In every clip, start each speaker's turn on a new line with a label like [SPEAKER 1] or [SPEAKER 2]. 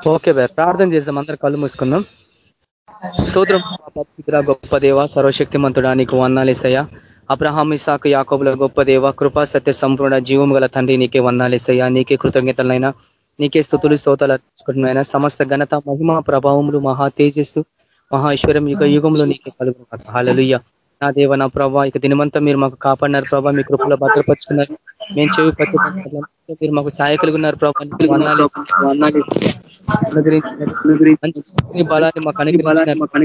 [SPEAKER 1] Okay bye ప్రార్థన చేద్దాం అందరు కళ్ళు మూసుకుందాం. సూత్రం పరిస్థితిరా గొప్ప దేవ సర్వశక్తిమంతుడా నీకు వందాలేసయ్యా అబ్రహాం ఇసాకు యాకోబుల గొప్ప దేవ కృపా సత్య సంపూర్ణ జీవం గల తండ్రి నీకే వందాలేసయ్యా నీకే కృతజ్ఞతలైనా నీకే స్థుతులు స్తోతాలు అర్పించుకుంటున్నాయినా. సమస్త ఘనత మహిమ ప్రభావములు మహా తేజస్సు మహేశ్వరం యుగ యుగంలో నీకే కలుగు హాలలుయ్య నా దేవ నా ప్రభావ ఇక దినమంతా మీరు మాకు కాపాడినారు ప్రభావ మీ కృపలో భద్రపరుచుకున్నారు. మేము చెవి పట్టి మీరు మాకు సహాయకులు ఉన్నారు బలాన్ని మాకు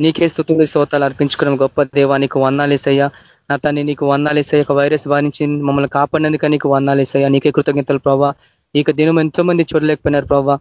[SPEAKER 1] నీకే స్థుతులు స్తోతాలు అర్పించుకున్నాం గొప్ప దేవానికి వందాలేసయ్యా నా తన్ని నీకు వందాలేసయ్య ఒక వైరస్ బాధించి మమ్మల్ని కాపాడినందుక నీకు వందాలేసయ్యా నీకే కృతజ్ఞతలు ప్రభావ ఇక దినం ఎంతో మంది చూడలేకపోయినారు ప్రభావ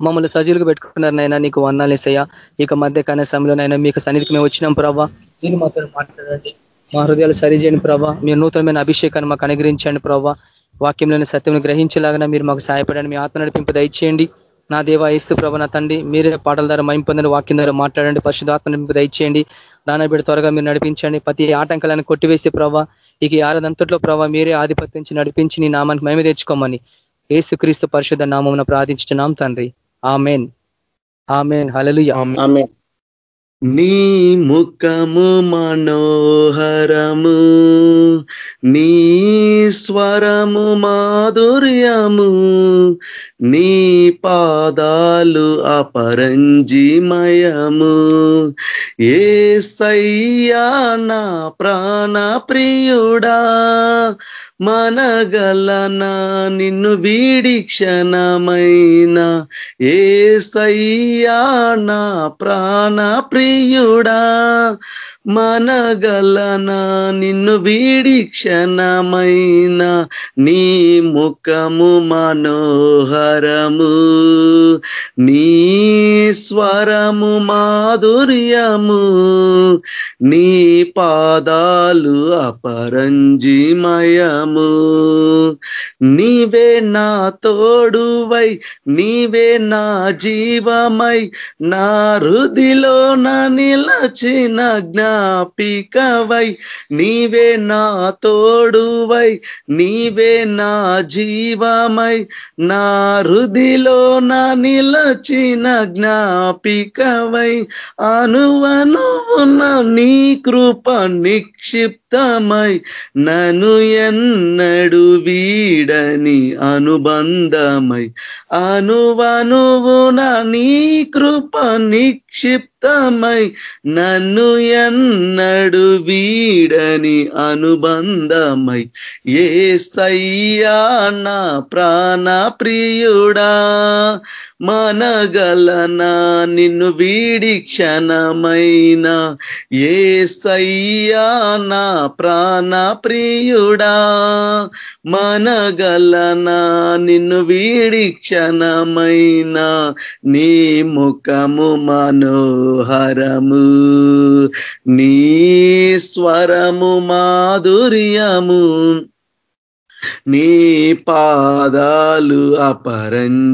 [SPEAKER 1] మమ్మల్ని సజీలుగా పెట్టుకున్నారు నైనా నీకు వందాలేసయ్యా ఇక మధ్య కాల సమయంలోనైనా మీకు సన్నిధికి మేము వచ్చినాం ప్రభావ మీరు మాతో మాట్లాడండి మా హృదయాలు సరిచేయండి ప్రభావ మీరు నూతనమైన అభిషేకాన్ని మాకు అనుగ్రహించండి ప్రభావ వాక్యంలోని సత్యం గ్రహించేలాగా మీరు మాకు సహాయపడండి మీ ఆత్మ నడిపింపు దయచేయండి. నా దేవ ఏస్తు ప్రభ నా తండ్రి మీరే పాటల ద్వారా మైంపొందని వాక్యం ద్వారా మాట్లాడండి. పరిశుధాత్మ నడిపింపు దయచేయండి. నానబిడ త్వరగా మీరు నడిపించండి. ప్రతి ఆటంకాలను కొట్టివేసే ప్రభావ ఇక ఆరదంతట్లో ప్రభావ మీరే ఆధిపత్యం నడిపించి నీ నామానికి మేమే తెచ్చుకోమని ఏసుక్రీస్తు పరిశుద్ధ నామం ప్రార్థించున్నాం తండ్రి. ఆమెన్. ఆమెన్. హలలు
[SPEAKER 2] నీ ముఖము మనోహరము నీ స్వరము మాధుర్యము నీ పాదాలు అపరంజిమయము. ఏ సయ్యా నా ప్రాణ ప్రియుడా మనగలనా నిన్ను వీడి క్షణమైన. ఏ సయ్యా నా ప్రాణ ప్రియుడా. మనగలనా? నిన్ను వీడి క్షణమైన నీ ముఖము మనోహరము నీ స్వరము మాధుర్యము నీ పాదాలు అపరంజిమయము. నీవే నా తోడువై నీవే నా జీవమై నా హృదిలో నా నిలచిన జ్ఞాపికవై నీవే నా తోడువై నీవే నా జీవమై. నా రుదిలో నా నిలచిన జ్ఞాపికవై అనువనువున నీ కృప నిక్షిప్తమై. నను ఎన్నడు వీడని అనుబంధమై అనువనువున నీ కృప నిక్షిప్తమై నన్ను ఎన్నడు వీడని అనుబంధమై. ఏ సయ్యా నా ప్రాణ ప్రియుడా మనగలనా? నిన్ను వీడి క్షణమైన. ఏ సయ్యా నా ప్రాణ ప్రియుడా? మనగలనా? నిన్ను వీడి క్షణమైన. నీ ముఖము మనోహరము. నీ స్వరము మాధుర్యము. నీ పాదాలు అపరంజిమయము.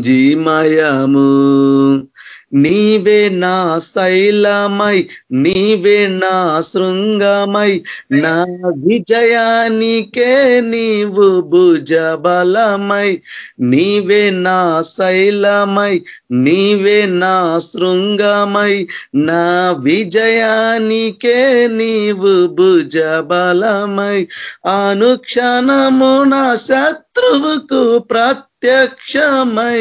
[SPEAKER 2] నీవే నా శైలమై నీవే నా శృంగమై. నా విజయానికే నీవు భుజబలమై. నీవే నా శైలమై నీవే నా శృంగమై. నా విజయానికే నీవు భుజబలమై. అనుక్షణము నా శత్రువుకు ప్రతి ప్రత్యక్షమై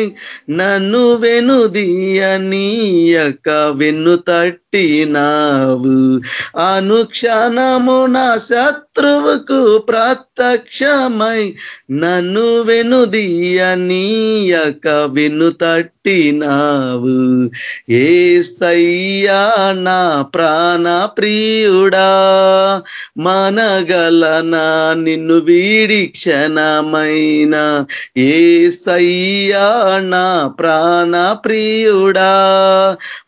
[SPEAKER 2] నన్ను వెనుదీయనీయక వెన్ను పుట్టినావు. అనుక్షణము నా శత్రువుకు ప్రత్యక్షమై నన్ను వెనుదీయనీయక వెను తట్టినావు. ఏ స్థయ్యా నా ప్రాణ ప్రియుడా మనగలనా నిన్ను వీడి క్షణమైన. ఏ స్థయ్యా నా ప్రాణ ప్రియుడా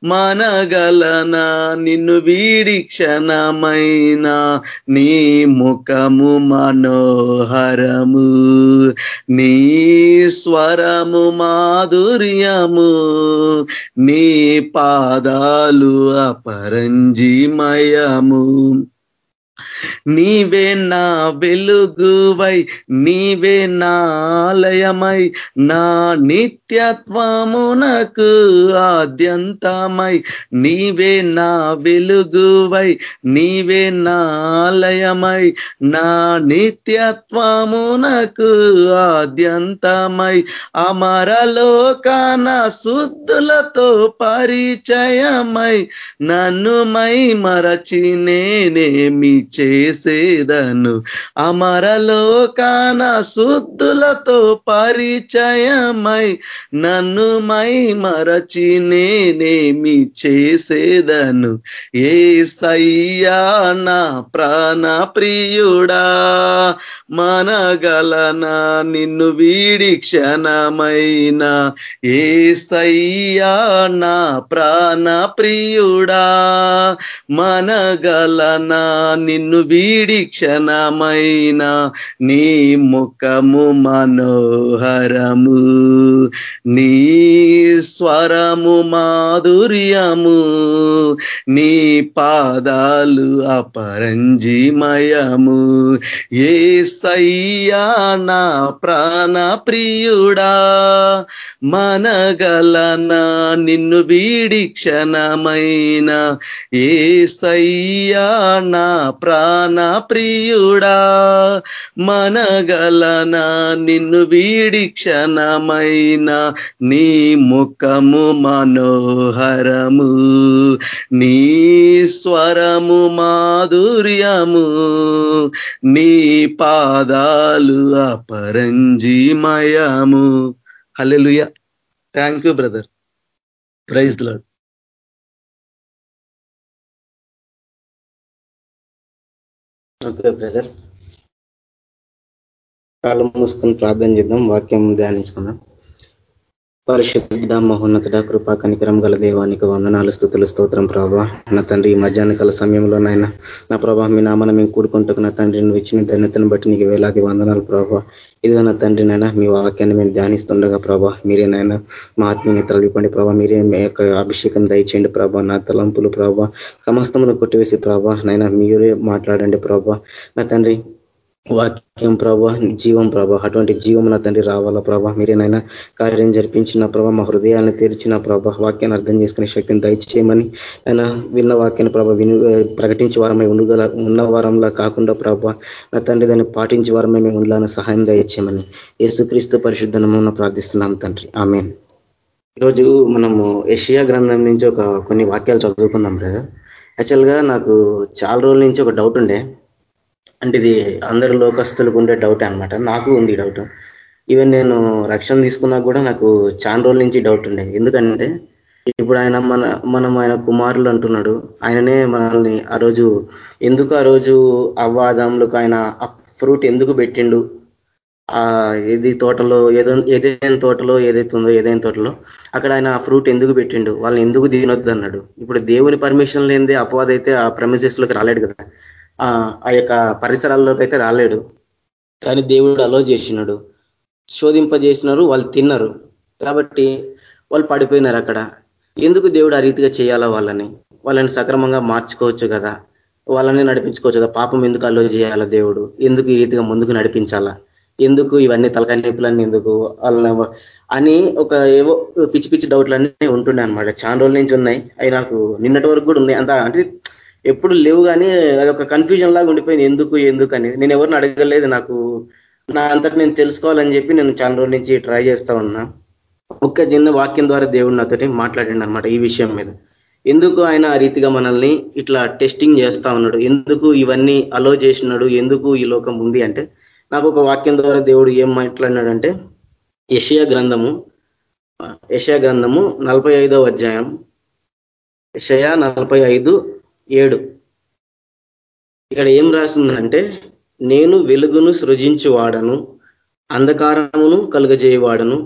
[SPEAKER 2] మనగలనా నిన్ను వీడి క్షణమైన? నీ ముఖము మనోహరము నీ స్వరము మాధుర్యము నీ పాదాలు అపరంజిమయము. నీవే నా వెలుగువై నీవే నాలయమై నా నిత్యత్వమునకు ఆద్యంతమై. నీవే నా వెలుగువై నీవే నాలయమై నా నిత్యత్వమునకు ఆద్యంతమై. అమరలోకాన శుద్ధులతో పరిచయమై నన్ను మై మరచి నేనేమి చే చేసేదను. అమరలోకాన శుద్ధులతో పరిచయమై నన్ను మై మరచి నేనేమి చేసేదను. ఏ సయ్యా నా ప్రాణ ప్రియుడా మనగలనా? నిన్ను వీడిక్షణమైనా ఏ సయ్యా నా ప్రాణ ప్రియుడా. మనగలనా? నిన్ను వీడిక్షణమైనా నీ ముఖము మనోహరము. నీ స్వరము మాధుర్యము. నీ పాదాలు అపరంజిమయము. ఏ సయ్యా నా ప్రాణ ప్రియుడా. మనగలనా నిన్ను వీడి క్షణమైన ఏ సయ్యా నా ప్రాణ ప్రియుడా. మనగలనా నిన్ను వీడి క్షణమైన నీ ముఖము మనోహరము నీ స్వరము మాధుర్యము నీ పా పాదాలు అపరంజిమయము. Hallelujah. Thank you brother praise lord
[SPEAKER 3] okay brother కాలం మూసుకొని ప్రార్థన చేద్దాం వాక్యం ధ్యానించుకుందాం. పరిశుద్ధ మహోన్నతుడ కృపా కనికరం గల దేవానికి వందనాలు స్థుతులు స్తోత్రం ప్రభా. నా తండ్రి ఈ మధ్యాహ్న కాల సమయంలో నాయన నా ప్రభా మీ నామన మేము కూడుకుంటుకు నా తండ్రి నువ్వు ఇచ్చిన ధన్యతను బట్టి నీకు వేలాది వందనాలు ప్రభా. ఇదిగో నా తండ్రి నాయన మీ వాక్యాన్ని మేము ధ్యానిస్తుండగా ప్రభా మీరే నాయన మా ఆత్మీయ తరలిపండి ప్రభా. మీరే మీ యొక్క అభిషేకం దయచేయండి ప్రభా. నా తలంపులు ప్రభా సమస్తమును కొట్టివేసి ప్రభా నైనా మీరే మాట్లాడండి ప్రభా. నా తండ్రి వాక్యం ప్రభా జీవం ప్రభా అటువంటి జీవం నా తండ్రి రావాలా ప్రభా? మీరేనైనా కార్యం జరిపించిన ప్రభా మా హృదయాన్ని తెరిచిన ప్రభా వాక్యాన్ని అర్థం చేసుకునే శక్తిని దయచేయమని ఆయన విన్న వాక్యాన్ని ప్రభా విను ప్రకటించే వారమై ఉండగల ఉన్న వారంలా కాకుండా ప్రభా నా తండ్రి దాన్ని పాటించే వారమై మేము ఉండాలని సహాయం దయచేయమని యేసుక్రీస్తు పరిశుద్ధనము ప్రార్థిస్తున్నాం తండ్రి. ఆమె ఈరోజు మనము ఏషియా గ్రంథం నుంచి ఒక కొన్ని వాక్యాలు చదువుకుందాం బ్రదర్. యాక్చువల్గా నాకు చాలా రోజుల నుంచి ఒక డౌట్ ఉండే. అంటే ఇది అందరు లోకస్తులకు ఉండే డౌట్ అనమాట నాకు ఉంది డౌట్ ఈవెన్ నేను రక్షణ తీసుకున్నా కూడా నాకు చాలా రోజుల నుంచి డౌట్ ఉండే. ఎందుకంటే ఇప్పుడు ఆయన మన మనం ఆయన కుమారులు అంటున్నాడు. ఆయననే మనల్ని ఆ రోజు ఎందుకు ఆ రోజు అవ్వాదంలోకి ఆయన ఫ్రూట్ ఎందుకు పెట్టిండు? ఆ ఏది తోటలో ఏదో ఏదైనా తోటలో ఏదైతే ఉందో ఏదైనా తోటలో అక్కడ ఆయన ఆ ఫ్రూట్ ఎందుకు పెట్టిండు? వాళ్ళని ఎందుకు తినొద్దు అన్నాడు ఇప్పుడు దేవుని పర్మిషన్ లేనిదే అపవాదైతే ఆ ప్రమిసెస్లోకి రాలేడు కదా. ఆ యొక్క పరిసరాల్లోకి అయితే రాలేడు. కానీ దేవుడు అలో చేసినాడు. శోధింపజేసినారు వాళ్ళు తిన్నారు. కాబట్టి వాళ్ళు పడిపోయినారు అక్కడ. ఎందుకు దేవుడు ఆ రీతిగా చేయాలా వాళ్ళని? వాళ్ళని సక్రమంగా మార్చుకోవచ్చు కదా. వాళ్ళని నడిపించుకోవచ్చు కదా. పాపం ఎందుకు అలో చేయాలా దేవుడు? ఎందుకు ఈ రీతిగా ముందుకు నడిపించాలా? ఎందుకు ఇవన్నీ తలకాయ నొప్పులన్నీ ఎందుకు? వాళ్ళని అని ఒక ఏవో పిచ్చి పిచ్చి డౌట్లన్నీ ఉంటుండే అనమాట చాలా రోజుల నుంచి ఉన్నాయి. అవి నాకు నిన్నటి వరకు కూడా ఉన్నాయి. అంత అంటే ఎప్పుడు లేవు కానీ అది ఒక కన్ఫ్యూజన్ లాగా ఉండిపోయింది. ఎందుకు ఎందుకు అనేది. నేను ఎవరిని అడగలేదు నాకు. నా అంతటి నేను తెలుసుకోవాలని చెప్పి నేను చాలా రోజుల నుంచి ట్రై చేస్తా ఉన్నా. ఒక్క చిన్న వాక్యం ద్వారా దేవుడు నాతోటి మాట్లాడండి అనమాట ఈ విషయం మీద. ఎందుకు ఆయన ఆ రీతిగా మనల్ని ఇట్లా టెస్టింగ్ చేస్తా ఉన్నాడు? ఎందుకు ఇవన్నీ అలో చేసినాడు? ఎందుకు ఈ లోకం ఉంది అంటే నాకు ఒక వాక్యం ద్వారా దేవుడు ఏం మాట్లాడినాడంటే యషయా గ్రంథము యషయా గ్రంథము నలభై అధ్యాయం. యషయా నలభై ఐదు ఏడు. ఇక్కడ ఏం రాసిందంటే నేను వెలుగును సృజించువాడను అంధకారమును కలుగజేయవాడను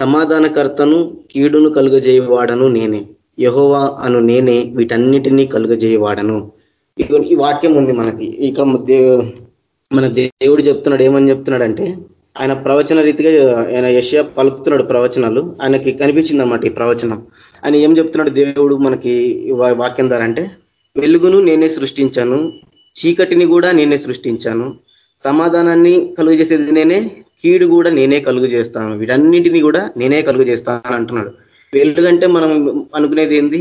[SPEAKER 3] సమాధానకర్తను కీడును కలుగజేయవాడను నేనే. యహోవా అను నేనే వీటన్నిటినీ కలుగజేయవాడను. ఈ వాక్యం ఉంది మనకి. ఇక్కడ మన దేవుడు చెప్తున్నాడు ఏమని చెప్తున్నాడంటే ఆయన ప్రవచన రీతిగా ఆయన యశ పలుకుతున్నాడు ప్రవచనాలు. ఆయనకి కనిపించింది అనమాట ఈ ప్రవచనం. ఆయన ఏం చెప్తున్నాడు దేవుడు మనకి వాక్యం ద్వారా అంటే వెలుగును నేనే సృష్టించాను చీకటిని కూడా నేనే సృష్టించాను సమాధానాన్ని కలుగు చేసేది నేనే కీడు కూడా నేనే కలుగు చేస్తాను వీటన్నింటినీ కూడా నేనే కలుగు చేస్తాను అంటున్నాడు. వెలుగంటే మనం అనుకునేది ఏంది?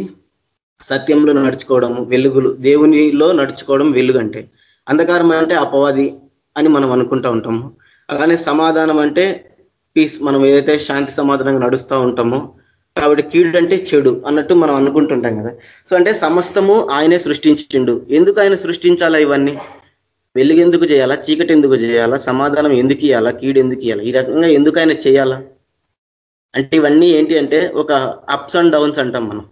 [SPEAKER 3] సత్యంలో నడుచుకోవడం వెలుగులు దేవునిలో నడుచుకోవడం వెలుగంటే అంధకారం అంటే అపవాది అని మనం అనుకుంటా ఉంటాము. అలానే సమాధానం అంటే పీస్ మనం ఏదైతే శాంతి సమాధానంగా నడుస్తూ ఉంటామో కాబట్టి కీడు అంటే చెడు అన్నట్టు మనం అనుకుంటుంటాం కదా. సో అంటే సమస్తము ఆయనే సృష్టించిండు. ఎందుకు ఆయన సృష్టించాలా ఇవన్నీ? వెలుగు ఎందుకు చేయాలా? చీకటి ఎందుకు చేయాలా? సమాధానం ఎందుకు ఇవ్వాలా కీడు ఎందుకు ఇవ్వాలా ఈ రకంగా ఎందుకు ఆయన చేయాలా? అంటే ఇవన్నీ ఏంటి అంటే ఒక అప్స్ అండ్ డౌన్స్ అంటాం మనం.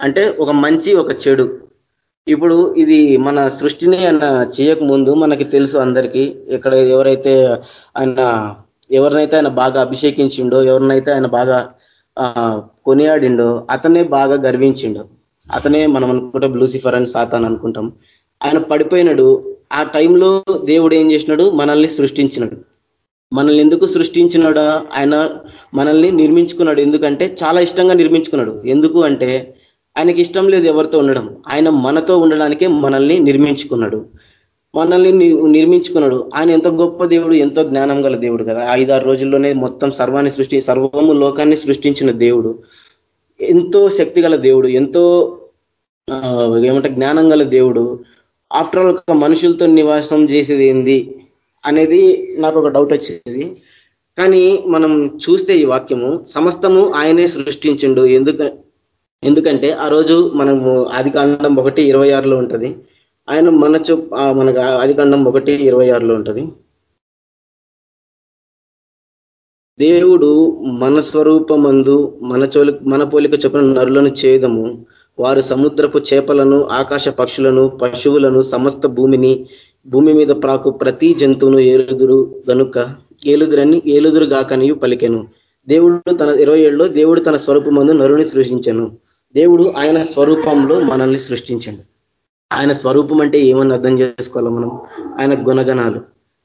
[SPEAKER 3] అంటే ఒక మంచి ఒక చెడు. ఇప్పుడు ఇది మన సృష్టిని ఆయన చేయక ముందు మనకి తెలుసు అందరికీ ఇక్కడ ఎవరైతే ఆయన ఎవరినైతే ఆయన బాగా అభిషేకించిండో ఎవరినైతే ఆయన బాగా కొనియాడిండో అతనే బాగా గర్వించిండు. అతనే మనం అనుకుంటాం లూసిఫర్ అని సాతాన్ అనుకుంటాం. ఆయన పడిపోయినాడు. ఆ టైంలో దేవుడు ఏం చేసినాడు? మనల్ని సృష్టించినాడు. మనల్ని ఎందుకు సృష్టించినాడా? ఆయన మనల్ని నిర్మించుకున్నాడు. ఎందుకంటే చాలా ఇష్టంగా నిర్మించుకున్నాడు. ఎందుకు అంటే ఆయనకి ఇష్టం లేదు ఎవరితో ఉండడం. ఆయన మనతో ఉండడానికే మనల్ని నిర్మించుకున్నాడు. మనల్ని నిర్మించుకున్నాడు. ఆయన ఎంత గొప్ప దేవుడు ఎంతో జ్ఞానం గల దేవుడు కదా. ఐదారు రోజుల్లోనే మొత్తం సర్వాన్ని సృష్టి సర్వము లోకాన్ని సృష్టించిన దేవుడు. ఎంతో శక్తి గల దేవుడు ఎంతో ఏమంటే జ్ఞానం గల దేవుడు. ఆఫ్టర్ ఆల్ ఒక మనుషులతో నివాసం చేసేది ఏంది అనేది నాకు ఒక డౌట్ వచ్చేది. కానీ మనం చూస్తే ఈ వాక్యము సమస్తము ఆయనే సృష్టించిండు. ఎందుకు ఎందుకంటే ఆ రోజు మనము ఆది కాండం ఒకటి ఇరవై ఆరులో ఉంటుంది. ఆయన మన చూ మనకు ఆది ఒకటి ఇరవై ఆరులో ఉంటుంది. దేవుడు మన స్వరూపమందు మన చోలి మన పోలిక చొప్పున నరులను చేయదము. వారు సముద్రపు చేపలను ఆకాశ పక్షులను పశువులను సమస్త భూమిని భూమి మీద ప్రాకు ప్రతి జంతువును ఏలుదురు గనుక ఏలుదురని ఏలుదురు గాకనియు పలికెను. దేవుడు తన ఇరవై ఏళ్ళలో దేవుడు తన స్వరూపమందు నరుని సృష్టించను. దేవుడు ఆయన స్వరూపంలో మనల్ని సృష్టించండు ఆయన స్వరూపం అంటే ఏమని అర్థం చేసుకోవాలి మనం? ఆయన గుణగణాలు.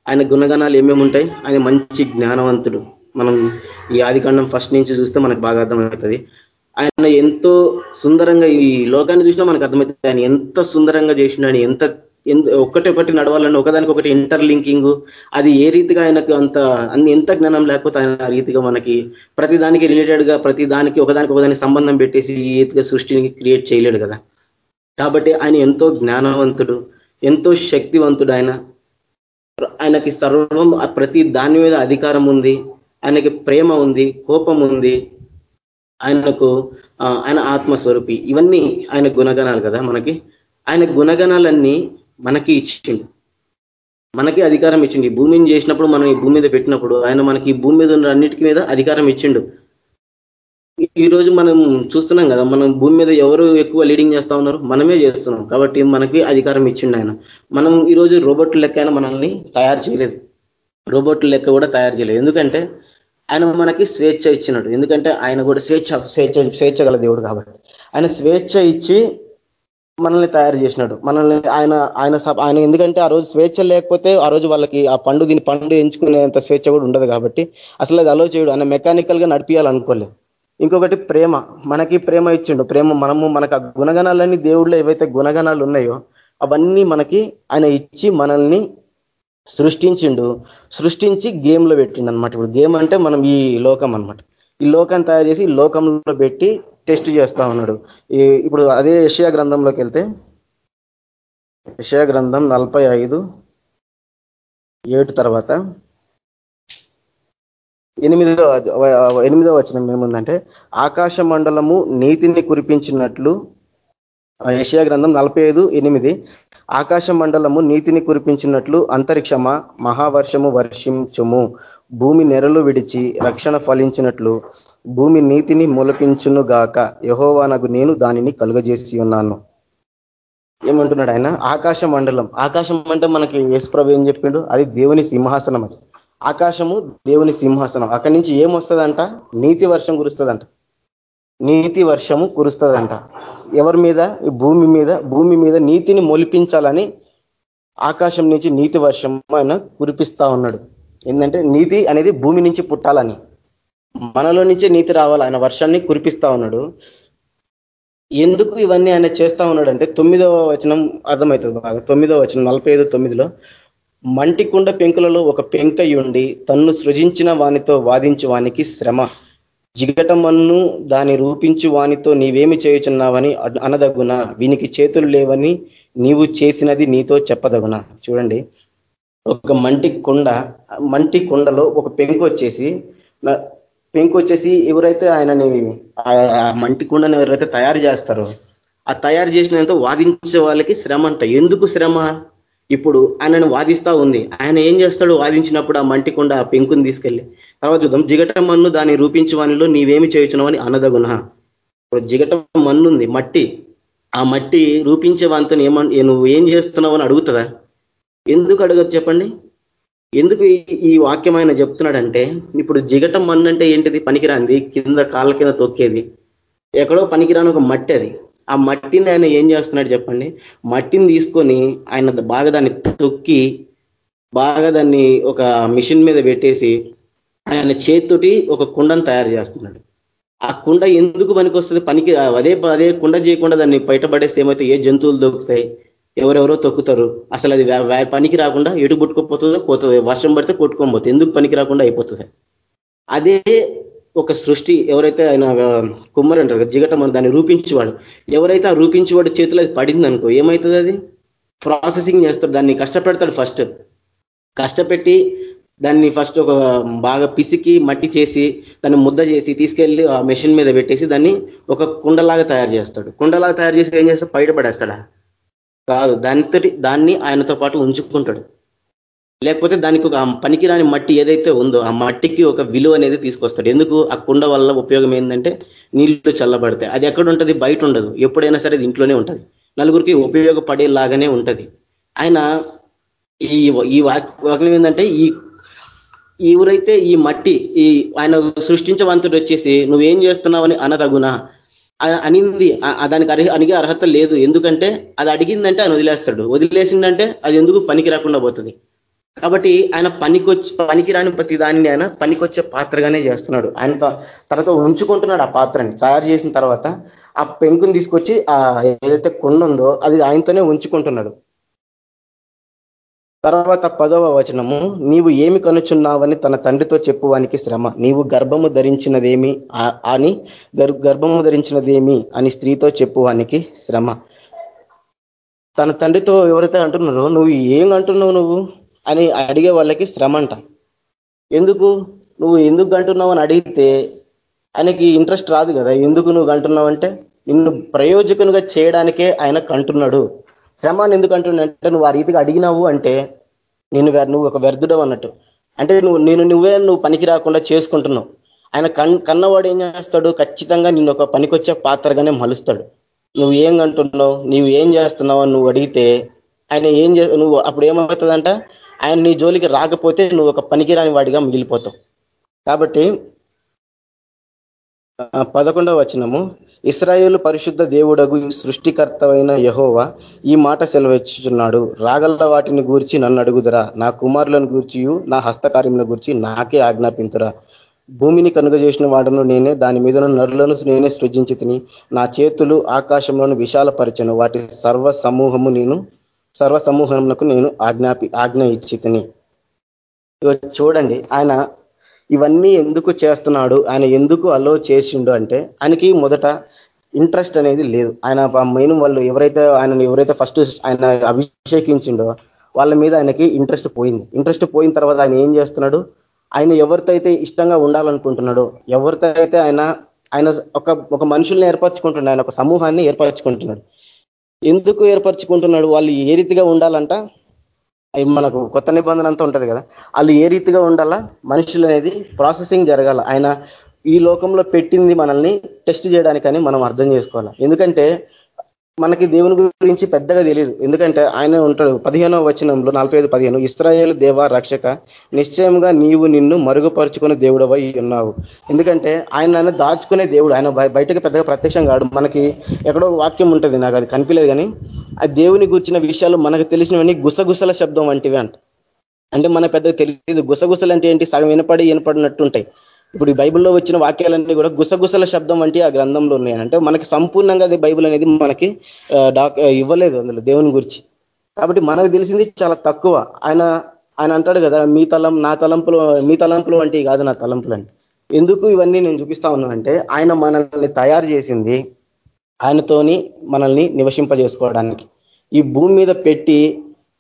[SPEAKER 3] ఆయన గుణగణాలు ఏమేమి ఉంటాయి? ఆయన మంచి జ్ఞానవంతుడు. మనం ఈ ఆదికాండం ఫస్ట్ నుంచి చూస్తే మనకు బాగా అర్థమవుతుంది. ఆయన ఎంతో సుందరంగా ఈ లోకాన్ని చూసినా మనకు అర్థమవుతుంది. ఆయన ఎంత సుందరంగా చేసినాడు ఎంత ఒకటి ఒకటి నడవాలని ఒకదానికి ఒకటి ఇంటర్లింకింగ్ అది ఏ రీతిగా ఆయనకు అంత అన్ని ఎంత జ్ఞానం లేకపోతే ఆయన ఆ రీతిగా మనకి ప్రతిదానికి రిలేటెడ్గా ప్రతి దానికి ఒకదానికి ఒకదానికి సంబంధం పెట్టేసి ఈ రీతిగా సృష్టిని క్రియేట్ చేయలేడు కదా. కాబట్టి ఆయన ఎంతో జ్ఞానవంతుడు ఎంతో శక్తివంతుడు ఆయన ఆయనకి సర్వం ప్రతి దాని మీద అధికారం ఉంది ఆయనకి ప్రేమ ఉంది కోపం ఉంది. ఆయనకు ఆయన ఆత్మస్వరూపి. ఇవన్నీ ఆయన గుణగణాలు కదా మనకి. ఆయన గుణగణాలన్నీ మనకి ఇచ్చిండు. మనకి అధికారం ఇచ్చిండు. ఈ భూమిని చేసినప్పుడు మనం ఈ భూమి మీద పెట్టినప్పుడు ఆయన మనకి ఈ భూమి మీద ఉన్న అన్నిటికీ మీద అధికారం ఇచ్చిండు. ఈ రోజు మనం చూస్తున్నాం కదా మనం భూమి మీద ఎవరు ఎక్కువ లీడింగ్ చేస్తా ఉన్నారు మనమే చేస్తున్నాం. కాబట్టి మనకి అధికారం ఇచ్చిండు ఆయన. మనం ఈరోజు రోబోట్ లెక్క మనల్ని తయారు చేయలేదు. రోబోట్ లెక్క కూడా తయారు చేయలేదు. ఎందుకంటే ఆయన మనకి స్వేచ్ఛ ఇచ్చినాడు. ఎందుకంటే ఆయన కూడా స్వేచ్ఛ స్వేచ్ఛ స్వేచ్ఛ గల దేవుడు కాబట్టి. ఆయన స్వేచ్ఛ ఇచ్చి మనల్ని తయారు చేసినాడు. మనల్ని ఆయన ఆయన ఆయన ఎందుకంటే ఆ రోజు స్వేచ్ఛ లేకపోతే ఆ రోజు వాళ్ళకి ఆ పండు దీని పండు ఎంచుకునేంత స్వేచ్ఛ కూడా ఉండదు కాబట్టి అసలు అది అలో చేయడు. ఆయన మెకానికల్గా నడిపించాలనుకోలేదు ఇంకొకటి ప్రేమ. మనకి ప్రేమ ఇచ్చిండు. ప్రేమ మనము మనకు ఆ గుణగణాలన్నీ దేవుళ్ళు ఏవైతే గుణగణాలు ఉన్నాయో అవన్నీ మనకి ఆయన ఇచ్చి మనల్ని సృష్టించిండు. సృష్టించి గేమ్లో పెట్టిండు అనమాట ఇప్పుడు గేమ్ అంటే మనం ఈ లోకం అనమాట ఈ లోకాన్ని తయారు చేసి లోకంలో పెట్టి టెస్ట్ చేస్తా ఉన్నాడు. ఇప్పుడు అదే యషయా గ్రంథంలోకి వెళ్తే యషయా గ్రంథం నలభై ఐదు ఏడు తర్వాత ఎనిమిదో ఎనిమిదో వచనం ఏముందంటే ఆకాశ మండలము నీతిని కురిపించినట్లు యషయా గ్రంథం నలభై ఐదు ఎనిమిది. ఆకాశ మండలము నీతిని కురిపించినట్లు అంతరిక్షమ? మహావర్షము వర్షించము. భూమి నెరలు విడిచి రక్షణ ఫలించినట్లు భూమి నీతిని మొలపించును గాక. యహోవానకు నేను దానిని కలుగజేసి ఉన్నాను. ఏమంటున్నాడు ఆయన? ఆకాశ మండలం. ఆకాశం అంటే మనకి యేసుప్రభు ఏం చెప్పిండు? అది దేవుని సింహాసనం అది. ఆకాశము దేవుని సింహాసనం. అక్కడి నుంచి ఏమొస్తుందంట? నీతి వర్షం కురుస్తుందంట. నీతి వర్షము కురుస్తుందంట. ఎవరి మీద? భూమి మీద. భూమి మీద నీతిని మొలిపించాలని ఆకాశం నుంచి నీతి వర్షం ఆయన కురిపిస్తా ఉన్నాడు. ఏంటంటే నీతి అనేది భూమి నుంచి పుట్టాలని. మనలో నుంచే నీతి రావాలి. ఆయన వర్షాన్ని కురిపిస్తా ఉన్నాడు. ఎందుకు ఇవన్నీ ఆయన చేస్తా ఉన్నాడంటే తొమ్మిదవ వచనం అర్థమవుతుంది బాగా. తొమ్మిదవ వచనం నలభై ఐదు తొమ్మిదిలో మంటికుండ పెంకులలో ఒక పెంకయుండి తన్ను సృజించిన వానితో వాదించు వానికి శ్రమ. జిగటమన్ను దాని రూపించు వానితో నీవేమి చేయుచున్నావని అనదగున. వీనికి చేతులు లేవని నీవు చేసినది నీతో చెప్పదగున. చూడండి. ఒక మంటి కుండ మంటి కుండలో ఒక పెంకు వచ్చేసి పెంకు వచ్చేసి ఎవరైతే ఆయనని మంటి కుండని ఎవరైతే తయారు చేస్తారో ఆ తయారు చేసినంత వాదించే వాళ్ళకి శ్రమ అంట ఎందుకు శ్రమ? ఇప్పుడు ఆయనను వాదిస్తా ఉంది. ఆయన ఏం చేస్తాడు వాదించినప్పుడు ఆ మంటి కొండ ఆ పెంకుని తీసుకెళ్ళి తర్వాత చూద్దాం జిగట మన్ను దాన్ని రూపించవానిలో నీవేమి చేయుచున్నావని అనదగున. ఇప్పుడు జిగట మన్ను ఉంది మట్టి. ఆ మట్టి రూపించే వానితో ఏమన్ నువ్వు ఏం చేస్తున్నావు అని అడుగుతుందా? ఎందుకు అడగదు చెప్పండి. ఎందుకు ఈ వాక్యం ఆయన చెప్తున్నాడంటే ఇప్పుడు జిగటం మన్ను అంటే ఏంటిది? పనికిరాంది కింద కాళ్ళ కింద తొక్కేది. ఎక్కడో పనికిరాని ఒక మట్టి అది ఆ మట్టిని ఆయన ఏం చేస్తున్నాడు చెప్పండి? మట్టిని తీసుకొని ఆయన బాగా దాన్ని తొక్కి బాగా దాన్ని ఒక మిషన్ మీద పెట్టేసి ఆయన చేతితోటి ఒక కుండను తయారు చేస్తున్నాడు. ఆ కుండ ఎందుకు పనికి వస్తుంది పనికి అదే అదే కుండ చేయకుండా దాన్ని బయటపడేస్తే ఏమైతే ఏ జంతువులు దొరుకుతాయి ఎవరెవరో తొక్కుతారు. అసలు అది పనికి రాకుండా ఎటు పుట్టుకోపోతుందో పోతుంది. వర్షం పడితే కొట్టుకోబోతుంది ఎందుకు పనికి రాకుండా అయిపోతుంది? అదే ఒక సృష్టి ఎవరైతే ఆయన కుమ్మరి అంటారు జిగట మన దాన్ని రూపించేవాడు. ఎవరైతే ఆ రూపించేవాడు చేతిలో అది పడింది అనుకో ఏమవుతుంది అది? ప్రాసెసింగ్ చేస్తాడు దాన్ని కష్టపెడతాడు ఫస్ట్ కష్టపెట్టి దాన్ని ఫస్ట్ ఒక బాగా పిసికి మట్టి చేసి దాన్ని ముద్ద చేసి తీసుకెళ్ళి ఆ మెషిన్ మీద పెట్టేసి దాన్ని ఒక కుండలాగా తయారు చేస్తాడు. కుండలాగా తయారు చేసి ఏం చేస్తా బయటపడేస్తాడా కాదు దానితోటి దాన్ని ఆయనతో పాటు ఉంచుకుంటాడు. లేకపోతే దానికి ఒక పనికిరాని మట్టి ఏదైతే ఉందో ఆ మట్టికి ఒక విలువ అనేది తీసుకొస్తాడు. ఎందుకు? ఆ కుండ వల్ల ఉపయోగం ఏంటంటే నీళ్ళు చల్లబడతాయి. అది ఎక్కడ ఉంటుంది? బయట ఉండదు. ఎప్పుడైనా సరే అది ఇంట్లోనే ఉంటుంది. నలుగురికి ఉపయోగపడేలాగానే ఉంటుంది. ఆయన ఈ ఈ వాక్యం ఏంటంటే ఈ ఎవరైతే ఈ మట్టి ఈ ఆయన సృష్టించవంతుడు వచ్చేసి నువ్వేం చేస్తున్నావని అనదగునా? అనింది. దానికి అర్హ అనిగే అర్హత లేదు. ఎందుకంటే అది అడిగిందంటే ఆయన వదిలేస్తాడు. వదిలేసిందంటే అది ఎందుకు పనికి రాకుండా పోతుంది? కాబట్టి ఆయన పనికొచ్చి పనికిరాని ప్రతి దానిని ఆయన పనికొచ్చే పాత్రగానే చేస్తున్నాడు. ఆయన తర్వాత ఉంచుకుంటున్నాడు ఆ పాత్రని. తయారు చేసిన తర్వాత ఆ పెంకుని తీసుకొచ్చి ఆ ఏదైతే కొండ ఉందో అది ఆయనతోనే ఉంచుకుంటున్నాడు. తర్వాత పదవ వచనము నీవు ఏమి కనుచున్నావని తన తండ్రితో చెప్పువానికి శ్రమ. నీవు గర్భము ధరించినదేమి అని గర్భము ధరించినదేమి అని స్త్రీతో చెప్పువానికి శ్రమ. తన తండ్రితో ఎవరైతే అంటున్నారో నువ్వు ఏం అంటున్నావు నువ్వు? అని అడిగే వాళ్ళకి శ్రమ అంట. ఎందుకు? నువ్వు ఎందుకు అంటున్నావు అని అడిగితే ఆయనకి ఇంట్రెస్ట్ రాదు కదా. ఎందుకు నువ్వు అంటున్నావు అంటే నిన్ను ప్రయోజకునిగా చేయడానికే ఆయన కంటున్నాడు. శ్రమాన్ని ఎందుకు అంటున్నాడంటే నువ్వు ఆ రీతిగా అడిగినావు అంటే నేను నువ్వు ఒక వ్యర్థుడం అన్నట్టు. అంటే నువ్వు నేను నువ్వే నువ్వు పనికి రాకుండా చేసుకుంటున్నావు. ఆయన కన్ కన్నవాడు ఏం చేస్తాడు? ఖచ్చితంగా నిన్ను ఒక పనికొచ్చే పాత్రగానే మలుస్తాడు. నువ్వు ఏం అంటున్నావు నువ్వు ఏం చేస్తున్నావు నువ్వు అడిగితే ఆయన ఏం చే నువ్వు అప్పుడు ఏమవుతుందంట? ఆయన నీ జోలికి రాకపోతే నువ్వు ఒక పనికిరాని వాడిగా మిగిలిపోతావు. కాబట్టి పదకొండవ వచనము ఇస్రాయేల్ పరిశుద్ధ దేవుడగు సృష్టికర్తవైన యహోవా ఈ మాట సెలవిచ్చుచున్నాడు. రాగల వాటిని గూర్చి నన్ను అడుగుదరా. నా కుమారులను గూర్చి నా హస్తకార్యముల గురించి నాకే ఆజ్ఞాపింతురా. భూమిని కనుగజేసిన వాడును నేనే దాని మీద నరులను నేనే సృజించి తిని నా చేతులు ఆకాశంలోను విశాలపరచను. వాటి సర్వ సమూహము నేను సర్వ సమూహములకు నేను ఆజ్ఞాపి ఆజ్ఞ ఇచ్చితిని. చూడండి ఆయన ఇవన్నీ ఎందుకు చేస్తున్నాడు? ఆయన ఎందుకు అలో చేసిండు అంటే ఆయనకి మొదట ఇంట్రెస్ట్ అనేది లేదు. ఆయన మెయిన్ వాళ్ళు ఎవరైతే ఆయన ఎవరైతే ఫస్ట్ ఆయన అభిషేకించిండో వాళ్ళ మీద ఆయనకి ఇంట్రెస్ట్ పోయింది. ఇంట్రెస్ట్ పోయిన తర్వాత ఆయన ఏం చేస్తున్నాడు? ఆయన ఎవరితో అయితే ఇష్టంగా ఉండాలనుకుంటున్నాడో ఎవరితో అయితే ఆయన ఆయన ఒక ఒక మనుషుల్ని ఏర్పరచుకుంటున్నాడు ఆయన ఒక సమూహాన్ని ఏర్పరచుకుంటున్నాడు ఎందుకు ఏర్పరచుకుంటున్నాడు? వాళ్ళు ఏ రీతిగా ఉండాలంట? మనకు కొత్త నిబంధన అంతా ఉంటుంది కదా. వాళ్ళు ఏ రీతిగా ఉండాలా? మనుషులు అనేది ప్రాసెసింగ్ జరగాల. ఆయన ఈ లోకంలో పెట్టింది మనల్ని టెస్ట్ చేయడానికని మనం అర్థం చేసుకోవాలి? ఎందుకంటే మనకి దేవుని గురించి పెద్దగా తెలియదు ఎందుకంటే ఆయన ఉంటాడు పదిహేనో వచనంలో నలభై ఐదు పదిహేను ఇస్రాయేల్ దేవ రక్షక నిశ్చయంగా నీవు నిన్ను మరుగుపరుచుకునే దేవుడవై ఉన్నావు. ఎందుకంటే ఆయన దాచుకునే దేవుడు ఆయన బయటకు పెద్దగా ప్రత్యక్షం కాడు. మనకి ఎక్కడో వాక్యం ఉంటుంది నాకు అది కనిపించలేదు కానీ ఆ దేవుని గురించిన విషయాలు మనకు తెలిసినవన్నీ గుసగుసల శబ్దం వంటివి అంట. అంటే మన పెద్దగా తెలియదు గుసగుసలు అంటే ఏంటి? సగం వినపడి వినపడినట్టుంటాయి ఇప్పుడు ఈ బైబిల్లో వచ్చిన వాక్యాలన్నీ కూడా గుసగుసల శబ్దం వంటి ఆ గ్రంథంలో ఉన్నాయంటే మనకి సంపూర్ణంగా అది బైబిల్ అనేది మనకి ఇవ్వలేదు అందులో దేవుని గురించి. కాబట్టి మనకు తెలిసింది చాలా తక్కువ. ఆయన ఆయన అంటాడు కదా మీ తలం నా తలంపులు మీ తలంపులు వంటి కాదు నా తలంపులు ఎందుకు ఇవన్నీ నేను చూపిస్తా ఉన్నానంటే ఆయన మనల్ని తయారు చేసింది ఆయనతోని మనల్ని నివసింపజేసుకోవడానికి. ఈ భూమి మీద పెట్టి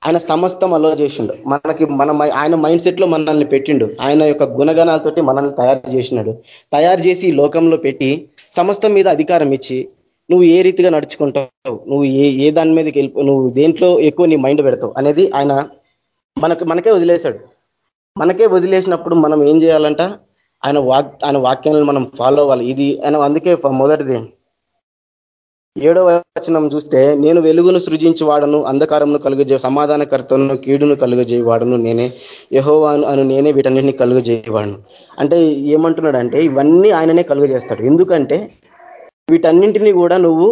[SPEAKER 3] ఆయన సమస్తం అలో చేసిండు. మనకి మన ఆయన మైండ్ సెట్లో మనల్ని పెట్టిండు. ఆయన యొక్క గుణగణాలతోటి మనల్ని తయారు చేసినాడు. తయారు చేసి లోకంలో పెట్టి సమస్తం మీద అధికారం ఇచ్చి నువ్వు ఏ రీతిగా నడుచుకుంటావు? నువ్వు ఏ ఏ దాని మీదకి వెళ్ళి నువ్వు దేంట్లో ఎక్కువ నీ మైండ్ పెడతావు? అనేది ఆయన మనకు మనకే వదిలేశాడు. మనకే వదిలేసినప్పుడు మనం ఏం చేయాలంట? ఆయన వాక్ ఆయన వాక్యాలను మనం ఫాలో అవ్వాలి. ఇది ఆయన అందుకే మొదటిది. ఏడవ వచనం చూస్తే నేను వెలుగును సృజించి వాడను అంధకారమును కలుగజే సమాధానకర్తను కీడును కలుగజేయవాడను నేనే. యహోవాను అను నేనే వీటన్నిటిని కలుగజేయవాడను. అంటే ఏమంటున్నాడంటే ఇవన్నీ ఆయననే కలుగజేస్తాడు. ఎందుకంటే వీటన్నింటినీ కూడా నువ్వు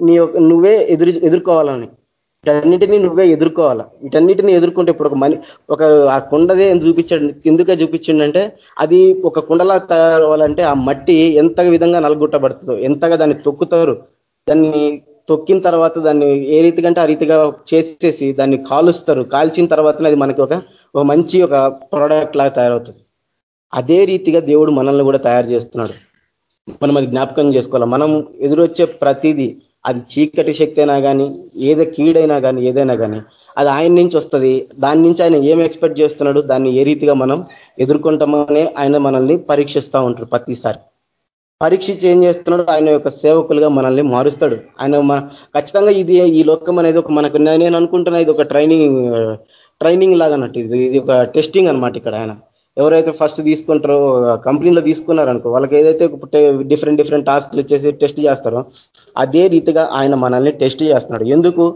[SPEAKER 3] నీ నువ్వే ఎదురు ఎదుర్కోవాలని. వీటన్నిటిని నువ్వే ఎదుర్కోవాలా? వీటన్నిటిని ఎదుర్కొంటే ఇప్పుడు ఒక మని ఒక ఆ కుండదే చూపించాడు ఎందుకే చూపించిండంటే అది ఒక కుండలా తయారవ్వాలంటే ఆ మట్టి ఎంత విధంగా నలుగుట్టబడుతుందో ఎంతగా దాన్ని తొక్కుతారు దాన్ని తొక్కిన తర్వాత దాన్ని ఏ రీతికంటే ఆ రీతిగా చేసేసి దాన్ని కాలుస్తారు. కాల్చిన తర్వాతనే అది మనకి ఒక ఒక మంచి ఒక ప్రోడక్ట్ లాగా తయారవుతుంది. అదే రీతిగా దేవుడు మనల్ని కూడా తయారు చేస్తున్నాడు. మనం అది జ్ఞాపకం చేసుకోవాలి. మనం ఎదురొచ్చే ప్రతిదీ అది చీకటి శక్తి అయినా కానీ ఏదో కీడైనా కానీ ఏదైనా కానీ అది ఆయన నుంచి వస్తుంది. దాని నుంచి ఆయన ఏం ఎక్స్పెక్ట్ చేస్తున్నాడు దాన్ని ఏ రీతిగా మనం ఎదుర్కొంటామనే ఆయన మనల్ని పరీక్షిస్తూ ఉంటారు ప్రతిసారి. పరీక్షించి ఏం చేస్తున్నాడు ఆయన యొక్క సేవకులుగా మనల్ని మారుస్తాడు. ఆయన ఖచ్చితంగా ఇది ఈ లోకం అనేది ఒక మనకు నేను అనుకుంటున్నా ఇది ఒక ట్రైనింగ్ ట్రైనింగ్ లాగా అన్నట్టు ఇది ఇది ఒక టెస్టింగ్ అనమాట ఇక్కడ ఆయన. ఎవరైతే ఫస్ట్ తీసుకుంటారో కంపెనీలో తీసుకున్నారనుకో వాళ్ళకి ఏదైతే డిఫరెంట్ డిఫరెంట్ టాస్క్లు ఇచ్చేసి టెస్ట్ చేస్తారో అదే రీతిగా ఆయన మనల్ని టెస్ట్ చేస్తున్నాడు. ఎందుకు?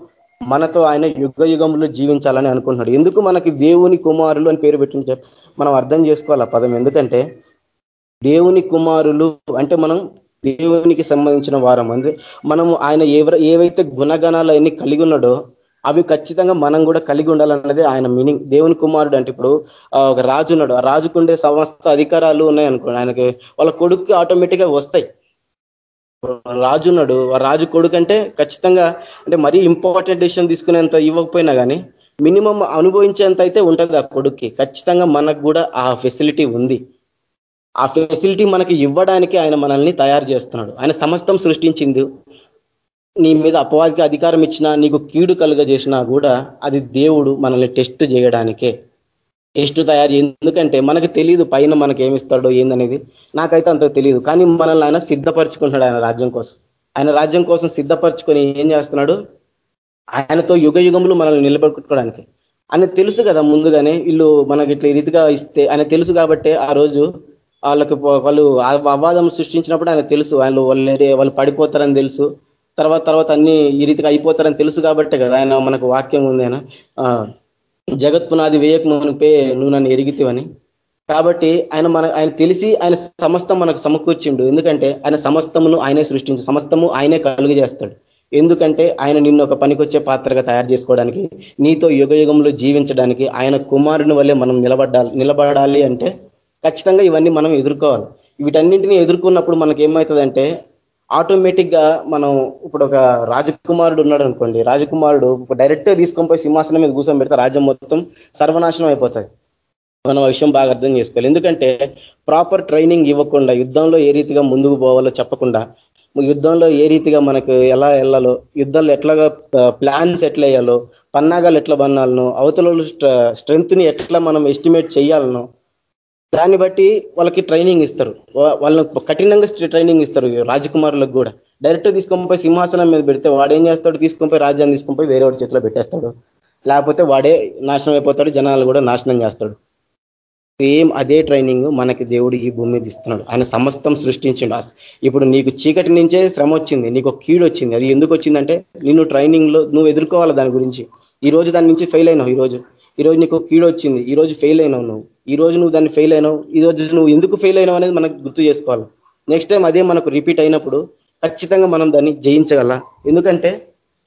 [SPEAKER 3] మనతో ఆయన యుగ యుగంలో జీవించాలని అనుకుంటున్నాడు. ఎందుకు మనకి దేవుని కుమారులు అని పేరు పెట్టిన మనం అర్థం చేసుకోవాలి పదం? ఎందుకంటే దేవుని కుమారులు అంటే మనం దేవునికి సంబంధించిన వారం. అంటే మనము ఆయన ఏవైతే గుణగణాలు అన్ని కలిగి ఉన్నాడో అవి ఖచ్చితంగా మనం కూడా కలిగి ఉండాలన్నది ఆయన మీనింగ్. దేవుని కుమారుడు అంటే ఇప్పుడు ఒక రాజు ఉన్నాడు. ఆ రాజుకుండే సమస్త అధికారాలు ఉన్నాయనుకోండి ఆయనకి వాళ్ళ కొడుకు ఆటోమేటిక్గా వస్తాయి. రాజు ఉన్నాడు. ఆ రాజు కొడుకు అంటే ఖచ్చితంగా అంటే మరీ ఇంపార్టెంట్ డిసిషన్ తీసుకునేంత ఇవ్వకపోయినా కానీ మినిమం అనుభవించేంత అయితే ఉంటుంది ఆ కొడుక్కి. ఖచ్చితంగా మనకు కూడా ఆ ఫెసిలిటీ ఉంది. ఆ ఫెసిలిటీ మనకి ఇవ్వడానికి ఆయన మనల్ని తయారు చేస్తున్నాడు. ఆయన సమస్తం సృష్టించింది. నీ మీద అపవాదికి అధికారం ఇచ్చినా నీకు కీడు కలుగజేసినా కూడా అది దేవుడు మనల్ని టెస్ట్ చేయడానికే. టెస్ట్ తయారు ఎందుకంటే మనకు తెలియదు పైన మనకి ఏమిస్తాడో ఏందనేది. నాకైతే అంత తెలియదు కానీ మనల్ని ఆయన సిద్ధపరచుకుంటున్నాడు ఆయన రాజ్యం కోసం. ఆయన రాజ్యం కోసం సిద్ధపరచుకొని ఏం చేస్తున్నాడు? ఆయనతో యుగ యుగములు మనల్ని నిలబెట్టుకోవడానికి. ఆయన తెలుసు కదా ముందుగానే వీళ్ళు మనకి ఇట్లా రీతిగా ఇస్తే ఆయన తెలుసు కాబట్టే ఆ రోజు వాళ్ళకి వాళ్ళు అవాదం సృష్టించినప్పుడు ఆయన తెలుసు. వాళ్ళు వాళ్ళు వాళ్ళు పడిపోతారని తెలుసు. తర్వాత తర్వాత అన్ని ఈ రీతిగా అయిపోతారని తెలుసు కాబట్టి కదా ఆయన మనకు వాక్యం ఉంది ఆయన. జగత్ పునాది వేయక మునిపే నువ్వు నన్ను ఎరిగితివని. కాబట్టి ఆయన మన ఆయన తెలిసి ఆయన సమస్తం మనకు సమకూర్చిండు. ఎందుకంటే ఆయన సమస్తమును ఆయనే సృష్టించు సమస్తము ఆయనే కలుగు చేస్తాడు. ఎందుకంటే ఆయన నిన్ను ఒక పనికొచ్చే పాత్రగా తయారు చేసుకోవడానికి నీతో యుగ యుగంలో జీవించడానికి ఆయన కుమారుని వల్లే మనం నిలబడాలి నిలబడాలి అంటే ఖచ్చితంగా ఇవన్నీ మనం ఎదుర్కోవాలి. వీటన్నింటినీ ఎదుర్కొన్నప్పుడు మనకి ఏమవుతుందంటే ఆటోమేటిక్గా మనం ఇప్పుడు ఒక రాజకుమారుడు ఉన్నాడు అనుకోండి రాజకుమారుడు డైరెక్ట్గా తీసుకొని పోయి సింహాసనం మీద కూర్చొని పెడితే రాజ్యం మొత్తం సర్వనాశనం అయిపోతుంది. మనం విషయం బాగా అర్థం చేసుకోవాలి. ఎందుకంటే ప్రాపర్ ట్రైనింగ్ ఇవ్వకుండా యుద్ధంలో ఏ రీతిగా ముందుకు పోవాలో చెప్పకుండా యుద్ధంలో ఏ రీతిగా మనకు ఎలా వెళ్ళాలో యుద్ధంలో ఎట్లాగా ప్లాన్స్ ఎట్లా వేయాలో పన్నాగాలు ఎట్లా బన్నాలనో అవతల స్ట్రెంగ్త్ని ఎట్లా మనం ఎస్టిమేట్ చేయాలనో దాన్ని బట్టి వాళ్ళకి ట్రైనింగ్ ఇస్తారు. వాళ్ళని కఠినంగా ట్రైనింగ్ ఇస్తారు రాజకుమారులకు కూడా. డైరెక్ట్ తీసుకొని పోయి సింహాసనం మీద పెడితే వాడు ఏం చేస్తాడు? తీసుకొని పోయి రాజ్యాన్ని తీసుకొని పోయి వేరే వాడి చేతిలో పెట్టేస్తాడు. లేకపోతే వాడే నాశనం అయిపోతాడు జనాలు కూడా నాశనం చేస్తాడు. సేమ్ అదే ట్రైనింగ్ మనకి దేవుడు ఈ భూమి మీద ఇస్తున్నాడు. ఆయన సమస్తం సృష్టించిండు. ఇప్పుడు నీకు చీకటి నుంచే శ్రమ వచ్చింది నీకు కీడు వచ్చింది. అది ఎందుకు వచ్చిందంటే నిన్ను ట్రైనింగ్లో నువ్వు ఎదుర్కోవాలి దాని గురించి. ఈ రోజు దాని నుంచి ఫెయిల్ అయినావు ఈ రోజు. ఈ రోజు నీకు కీడు వచ్చింది. ఈ రోజు ఫెయిల్ అయినావు నువ్వు. ఈ రోజు నువ్వు దాన్ని ఫెయిల్ అయినావు. ఈ రోజు నువ్వు ఎందుకు ఫెయిల్ అయినావు అనేది మనకు గుర్తు చేసుకోవాలి. నెక్స్ట్ టైం అదే మనకు రిపీట్ అయినప్పుడు ఖచ్చితంగా మనం దాన్ని జయించగల. ఎందుకంటే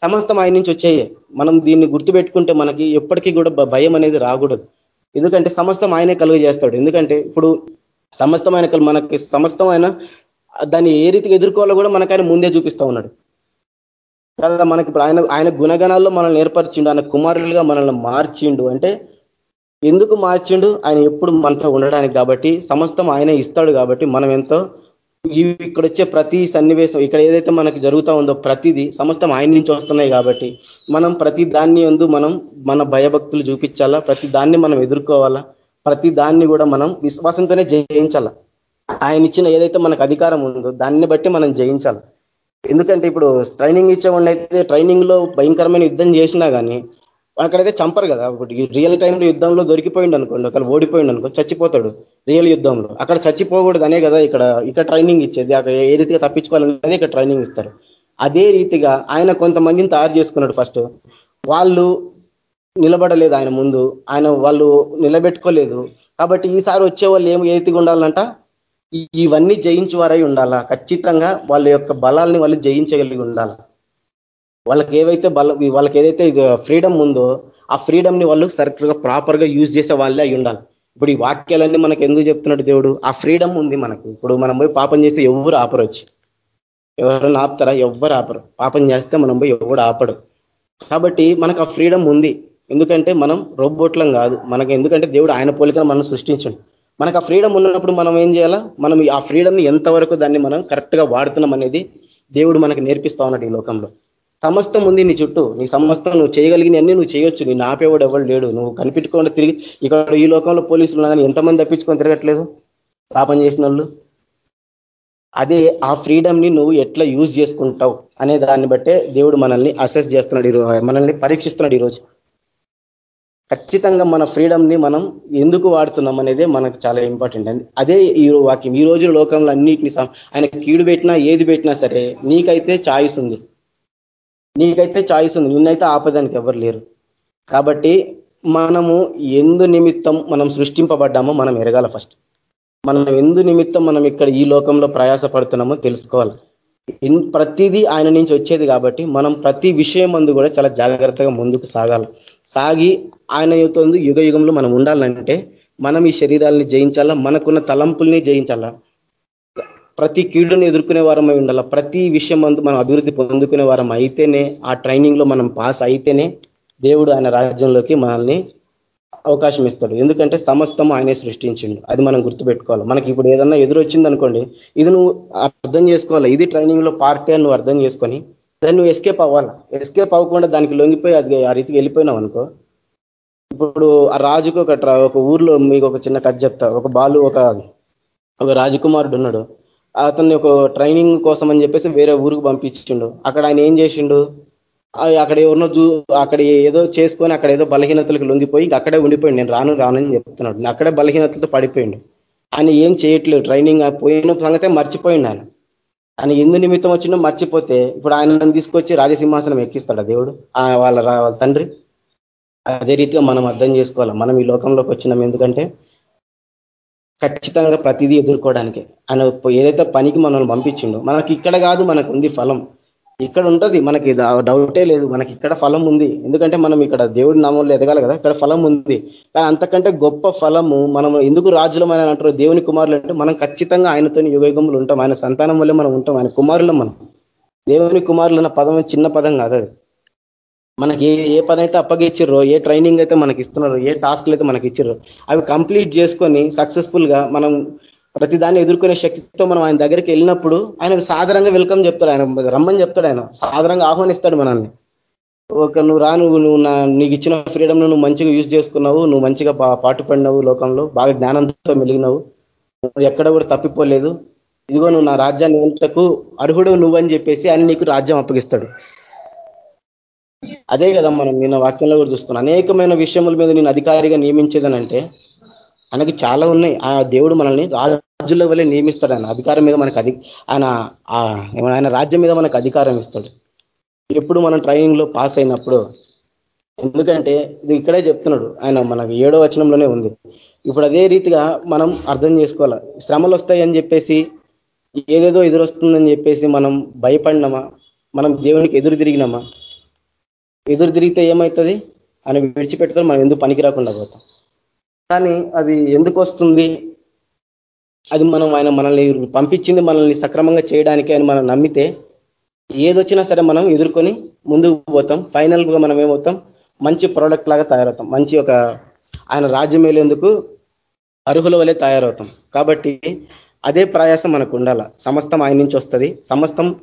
[SPEAKER 3] సమస్తం ఆయన నుంచి వచ్చాయే. మనం దీన్ని గుర్తుపెట్టుకుంటే మనకి ఎప్పటికీ కూడా భయం అనేది రాకూడదు. ఎందుకంటే సమస్తం ఆయనే కలుగ చేస్తాడు. ఎందుకంటే ఇప్పుడు సమస్తమైన మనకి సమస్తమైన దాన్ని ఏ రీతికి ఎదుర్కోవాలో కూడా మనకైనా ముందే చూపిస్తూ ఉన్నాడు. కదా మనకి ఇప్పుడు ఆయన ఆయన గుణగణాల్లో మనల్ని ఏర్పరిచిండు ఆయన కుమారులుగా మనల్ని మార్చిండు. అంటే ఎందుకు మార్చిండు? ఆయన ఎప్పుడు మనతో ఉండడానికి కాబట్టి సమస్తం ఆయన ఇస్తాడు కాబట్టి మనం ఎంతో ఇక్కడ వచ్చే ప్రతి సన్నివేశం ఇక్కడ ఏదైతే మనకి జరుగుతూ ఉందో ప్రతిదీ సమస్తం ఆయన నుంచి వస్తున్నాయి కాబట్టి మనం ప్రతి దాన్ని ఎందు మనం మన భయభక్తులు చూపించాలా? ప్రతి దాన్ని మనం ఎదుర్కోవాలా? ప్రతి దాన్ని కూడా మనం విశ్వాసంతోనే జయించాల? ఆయన ఇచ్చిన ఏదైతే మనకు అధికారం ఉందో దాన్ని బట్టి మనం జయించాలి? ఎందుకంటే ఇప్పుడు ట్రైనింగ్ ఇచ్చేవాడిని అయితే ట్రైనింగ్లో భయంకరమైన యుద్ధం చేసినా కానీ అక్కడైతే చంపరు కదా. ఒకటి రియల్ టైంలో యుద్ధంలో దొరికిపోయింది అనుకోండి ఒకరు ఓడిపోయింది అనుకో చచ్చిపోతాడు రియల్ యుద్ధంలో. అక్కడ చచ్చిపోకూడదు అనే కదా ఇక్కడ ఇక్కడ ట్రైనింగ్ ఇచ్చేది. అక్కడ ఏ రీతిగా తప్పించుకోవాలనేది ఇక్కడ ట్రైనింగ్ ఇస్తారు. అదే రీతిగా ఆయన కొంతమందిని తయారు చేసుకున్నాడు ఫస్ట్ వాళ్ళు నిలబడలేదు ఆయన ముందు. ఆయన వాళ్ళు నిలబెట్టుకోలేదు. కాబట్టి ఈసారి వచ్చే వాళ్ళు ఏం ఏ రీతిగా ఉండాలంట? ఇవన్నీ జయించేవారై ఉండాలా? ఖచ్చితంగా వాళ్ళ యొక్క బలాల్ని వాళ్ళు జయించగలిగి ఉండాలి? వాళ్ళకి ఏవైతే బల వాళ్ళకి ఏదైతే ఫ్రీడమ్ ఉందో ఆ ఫ్రీడమ్ని వాళ్ళు సర్కిల్గా ప్రాపర్గా యూజ్ చేసే వాళ్ళే అయి ఉండాలి. ఇప్పుడు ఈ వాక్యాలన్నీ మనకు ఎందుకు చెప్తున్నాడు దేవుడు? ఆ ఫ్రీడమ్ ఉంది మనకు. ఇప్పుడు మనం పోయి పాపం చేస్తే ఎవరు ఆపరొచ్చు ఎవరైనా ఆపుతారా? ఎవరు ఆపరు. పాపం చేస్తే మనం పోయి ఎవడు ఆపడు. కాబట్టి మనకు ఆ ఫ్రీడమ్ ఉంది. ఎందుకంటే మనం రోబోట్లం కాదు. మనకు ఎందుకంటే దేవుడు ఆయన పోలికను మనం సృష్టించండి. మనకు ఆ ఫ్రీడమ్ ఉన్నప్పుడు మనం ఏం చేయాలా? మనం ఆ ఫ్రీడమ్ని ఎంతవరకు దాన్ని మనం కరెక్ట్గా వాడుతున్నాం అనేది దేవుడు మనకు నేర్పిస్తా ఉన్నాడు ఈ లోకంలో. సమస్తం ఉంది నీ చుట్టూ. నీ సమస్తం నువ్వు చేయగలిగిన అన్ని నువ్వు చేయొచ్చు. నీ నాపేవాడు ఎవరు లేడు. నువ్వు కనిపెట్టుకోండి తిరిగి ఇక్కడ ఈ లోకంలో పోలీసులు కానీ ఎంతమంది తప్పించుకొని తిరగట్లేదు? పాపం చేసిన వాళ్ళు అదే ఆ ఫ్రీడమ్ని నువ్వు ఎట్లా యూజ్ చేసుకుంటావు అనే దాన్ని బట్టే దేవుడు మనల్ని అసెస్ చేస్తున్నాడు మనల్ని పరీక్షిస్తున్నాడు ఈరోజు. ఖచ్చితంగా మన ఫ్రీడమ్ని మనం ఎందుకు వాడుతున్నాం అనేది మనకు చాలా ఇంపార్టెంట్. అండి అదే ఈ వాక్యం ఈ రోజు లోకంలో అన్నిటిని ఆయన కీడు పెట్టినా ఏది పెట్టినా సరే నీకైతే చాయిస్ ఉంది. నీకైతే చాయిస్ ఉంది. నిన్నైతే ఆపదానికి ఎవరు లేరు. కాబట్టి మనము ఎందు నిమిత్తం మనం సృష్టింపబడ్డామో మనం ఎరగాల ఫస్ట్. మనం ఎందు నిమిత్తం మనం ఇక్కడ ఈ లోకంలో ప్రయాస పడుతున్నామో తెలుసుకోవాలి ప్రతిదీ ఆయన నుంచి వచ్చేది కాబట్టి మనం ప్రతి విషయం మందు కూడా చాలా జాగ్రత్తగా ముందుకు సాగాలి. సాగి ఆయన యుగ యుగ యుగంలో మనం ఉండాలంటే మనం ఈ శరీరాలని జయించాలా? మనకున్న తలంపుల్ని జయించాలా? ప్రతి కీడును ఎదుర్కొనే వారమై ఉండాలా? ప్రతి విషయం అందు మనం అభివృద్ధి పొందుకునే వారం అయితేనే ఆ ట్రైనింగ్లో మనం పాస్ అయితేనే దేవుడు ఆయన రాజ్యంలోకి మనల్ని అవకాశం ఇస్తాడు. ఎందుకంటే సమస్తం ఆయనే సృష్టించిండు. అది మనం గుర్తుపెట్టుకోవాలి. మనకి ఇప్పుడు ఏదన్నా ఎదురొచ్చింది అనుకోండి ఇది నువ్వు అర్థం చేసుకోవాలి? ఇది ట్రైనింగ్లో పార్టీ అని నువ్వు అర్థం చేసుకొని దాన్ని నువ్వు ఎస్కేప్ అవ్వాలా? ఎస్కేప్ అవ్వకుండా దానికి లొంగిపోయి అది ఆ రీతికి వెళ్ళిపోయినావు అనుకో. ఇప్పుడు ఆ రాజుకు ఒక ఒక ఊర్లో మీకు ఒక చిన్న కథ చెప్తా. ఒక బాలు ఒక ఒక రాజకుమారుడు ఉన్నాడు. అతన్ని ఒక ట్రైనింగ్ కోసం అని చెప్పేసి వేరే ఊరికి పంపించిండు. అక్కడ ఆయన ఏం చేసిండు? అక్కడ ఎవరినో చూ అక్కడ ఏదో చేసుకొని అక్కడ ఏదో బలహీనతలకు లొంగిపోయి అక్కడే ఉండిపోయింది నేను రాను రానని చెప్తున్నాడు. అక్కడే బలహీనతలతో పడిపోయిండు. ఆయన ఏం చేయట్లేదు. ట్రైనింగ్ పోయిన సంగతే మర్చిపోయిండు ఆయన. ఆయన ఎందు నిమిత్తం వచ్చినా మర్చిపోతే ఇప్పుడు ఆయన తీసుకొచ్చి రాజసింహాసనం ఎక్కిస్తాడు దేవుడు? వాళ్ళ వాళ్ళ తండ్రి? అదే రీతిగా మనం అర్థం చేసుకోవాలి? మనం ఈ లోకంలోకి వచ్చినాం ఎందుకంటే ఖచ్చితంగా ప్రతిదీ ఎదుర్కోవడానికి. ఆయన ఏదైతే పనికి మనల్ని పంపించిండో మనకి ఇక్కడ కాదు మనకు ఉంది ఫలం. ఇక్కడ ఉంటుంది. మనకి డౌటే లేదు. మనకి ఇక్కడ ఫలం ఉంది. ఎందుకంటే మనం ఇక్కడ దేవుడి నామంలో ఎదగాలి కదా. ఇక్కడ ఫలం ఉంది. కానీ అంతకంటే గొప్ప ఫలము మనం ఎందుకు రాజులమైన అంటారు? దేవుని కుమారులు అంటే మనం ఖచ్చితంగా ఆయనతో యుగయుగములు ఉంటాం. ఆయన సంతానం వల్లే మనం ఉంటాం. ఆయన కుమారులు మనం. దేవుని కుమారులు అన్న పదం చిన్న పదం కాదు అది. మనకి ఏ ఏ పని అయితే అప్పగిచ్చిర్రో ఏ ట్రైనింగ్ అయితే మనకి ఇస్తున్నారో ఏ టాస్క్లు అయితే మనకి ఇచ్చిర్రో అవి కంప్లీట్ చేసుకొని సక్సెస్ఫుల్గా మనం ప్రతి దాన్ని ఎదుర్కొనే శక్తితో మనం ఆయన దగ్గరికి వెళ్ళినప్పుడు ఆయనకు సాధారణంగా వెల్కమ్ చెప్తాడు ఆయన రమ్మని చెప్తాడు ఆయన. సాధారణంగా ఆహ్వానిస్తాడు మనల్ని. ఒక నువ్వు రా నువ్వు నువ్వు నీకు ఇచ్చిన ఫ్రీడమ్ నువ్వు మంచిగా యూజ్ చేసుకున్నావు నువ్వు మంచిగా పాటు పడినావు లోకంలో బాగా జ్ఞానంతో మెలిగినావు. ఎక్కడ కూడా తప్పిపోలేదు. ఇదిగో నువ్వు నా రాజ్యాన్ని ఎంతకు అర్హుడు నువ్వని చెప్పేసి ఆయన నీకు రాజ్యం అప్పగిస్తాడు. అదే కదా మనం నిన్న వాక్యంలో కూడా చూసుకున్నాను అనేకమైన విషయముల మీద నేను అధికారిగా నియమించేదనంటే ఆయనకి చాలా ఉన్నాయి. ఆ దేవుడు మనల్ని రాజు రాజుల వల్లే నియమిస్తాడు ఆయన. అధికారం మీద మనకు అధి ఆయన ఆయన రాజ్యం మీద మనకు అధికారం ఇస్తాడు. ఎప్పుడు మనం ట్రైనింగ్లో పాస్ అయినప్పుడు ఎందుకంటే ఇది ఇక్కడే చెప్తున్నాడు ఆయన మనకు ఏడో వచనంలోనే ఉంది. ఇప్పుడు అదే రీతిగా మనం అర్థం చేసుకోవాలి. శ్రమలు వస్తాయని చెప్పేసి ఏదేదో ఎదురొస్తుందని చెప్పేసి మనం భయపడినామా? మనం దేవునికి ఎదురు తిరిగినామా? ఎదురు తిరిగితే ఏమవుతుంది అని విడిచిపెట్టుకొని మనం ఎందుకు పనికి రాకుండా పోతాం? కానీ అది ఎందుకు వస్తుంది? అది మనం ఆయన మనల్ని పంపించింది మనల్ని సక్రమంగా చేయడానికి అని మనం నమ్మితే ఏదొచ్చినా సరే మనం ఎదుర్కొని ముందుకు పోతాం. ఫైనల్గా మనం ఏమవుతాం? మంచి ప్రోడక్ట్ లాగా తయారవుతాం. మంచి ఒక ఆయన రాజ్యం వెళ్ళేందుకు అర్హుల వలె తయారవుతాం. కాబట్టి అదే ప్రయాసం మనకు ఉండాల. సమస్తం ఆయన నుంచి వస్తుంది. సమస్తం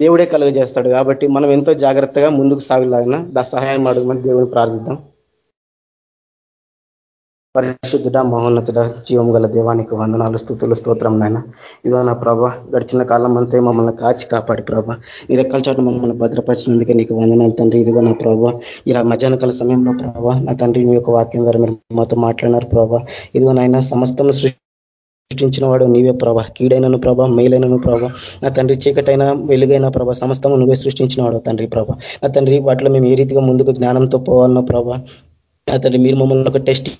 [SPEAKER 3] దేవుడే కలుగజేస్తాడు. కాబట్టి మనం ఎంతో జాగ్రత్తగా ముందుకు సాగలాగిన దా సహాయం అడుగుమని దేవుని ప్రార్థిద్దాం. పరిశుద్ధుడ మహోన్నతుడ జీవం గల దేవానికి వందనాలు స్థుతులు స్తోత్రం నాయన. ఇదో నా ప్రభ గడిచిన కాలం అంతే మమ్మల్ని కాచి కాపాడి ప్రభ. నీ రెక్కల చోట మమ్మల్ని భద్రపరిచినందుకే నీకు వందనాలు తండ్రి. ఇదిగో నా ప్రభ ఇలా మధ్యాహ్న కాల సమయంలో ప్రభ నా తండ్రి మీ యొక్క వాక్యం ద్వారా మీరు మాతో మాట్లాడినారు ప్రభ. ఇదిగో నాయన సమస్తం సృష్టించిన వాడు నీవే ప్రభ. కీడైనను ప్రభ మేలైనను ప్రభ. నా తండ్రి చీకటైన వెలుగైన ప్రభ సమస్తము నువ్వే సృష్టించిన వాడు తండ్రి ప్రభ. నా తండ్రి వాటిలో మేము ఏ రీతిగా ముందుకు జ్ఞానంతో పోవాలనో ప్రభ. నా తండ్రి మీరు మమ్మల్ని ఒక టెస్ట్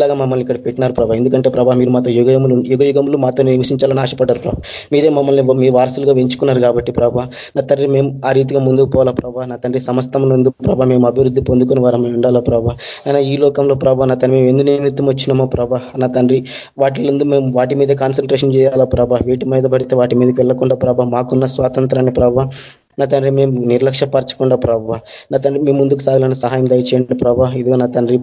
[SPEAKER 3] లాగా మమ్మల్ని ఇక్కడ పెట్టినారు ప్రభా. ఎందుకంటే ప్రభా మీరు మాతో యుగములు యుగ యుగములు మాతో నివసించాలని ఆశపడ్డారు ప్రభా. మీరే మమ్మల్ని మీ వారసులుగా పెంచుకున్నారు కాబట్టి ప్రభా. నా తండ్రి మేము ఆ రీతిగా ముందుకు పోవాలా ప్రభా. నా తండ్రి సమస్తం ఎందుకు ప్రభా మేము అభివృద్ధి పొందుకుని వారం ఉండాలా ప్రభా. అయినా ఈ లోకంలో ప్రభా నా తండ్రి మేము ఎందు నిమిత్తం వచ్చినామో ప్రభా. నా తండ్రి వాటి మేము వాటి మీద కాన్సన్ట్రేషన్ చేయాలా ప్రభా. వీటి మీద పడితే వాటి మీదకి వెళ్ళకుండా ప్రభా మాకున్న స్వాతంత్రాన్ని ప్రభా నా తండ్రి మేము నిర్లక్ష్యపరచకుండా ప్రభావ నా తండ్రి మేము ముందుకు సాగాలని సహాయం దయచేయండి ప్రభా. ఇదిగో నా తండ్రి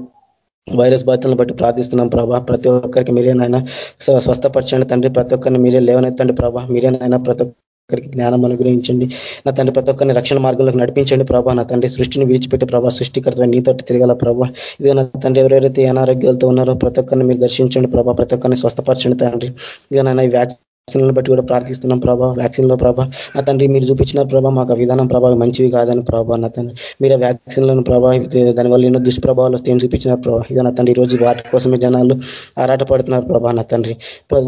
[SPEAKER 3] వైరస్ బాధితులను బట్టి ప్రార్థిస్తున్నాం ప్రభా. ప్రతి ఒక్కరికి మీరేనైనా స్వస్థపరచండి తండ్రి. ప్రతి ఒక్కరిని మీరే లేవనెత్తండి ప్రభా. మీరేనైనా ప్రతి ఒక్కరికి జ్ఞానం అనుగ్రహించండి. నా తండ్రి ప్రతి ఒక్కరిని రక్షణ మార్గంలోకి నడిపించండి ప్రభా. నా తండ్రి సృష్టిని విడిచిపెట్టి ప్రభా సృష్టికర్త నీతో తిరగల ప్రభా. ఇది నా తండ్రి ఎవరెవరైతే అనారోగ్యాలతో ఉన్నారో ప్రతి ఒక్కరిని మీరు దర్శించండి ప్రభా. ప్రతి ఒక్కరిని స్వస్థపరచండి తండ్రి. ఇదే నాయన ఈ వ్యాక్సిన్ వ్యాక్సిన్లను బట్టి కూడా ప్రార్థిస్తున్నాం ప్రభా వ్యాక్సిన్లో ప్రభా. నా తండ్రి మీరు చూపించిన ప్రభా మాకు విధానం ప్రభావం మంచివి కాదని ప్రభా నా తండ్రి. మీరు వ్యాక్సిన్లను ప్రభావ దానివల్ల ఎన్నో దుష్ప్రభావాలు వస్తే చూపించిన ప్రభా. ఇదో నా తండ్రి రోజు వాటి కోసమే జనాలు ఆరాట పడుతున్నారు ప్రభా నా తండ్రి.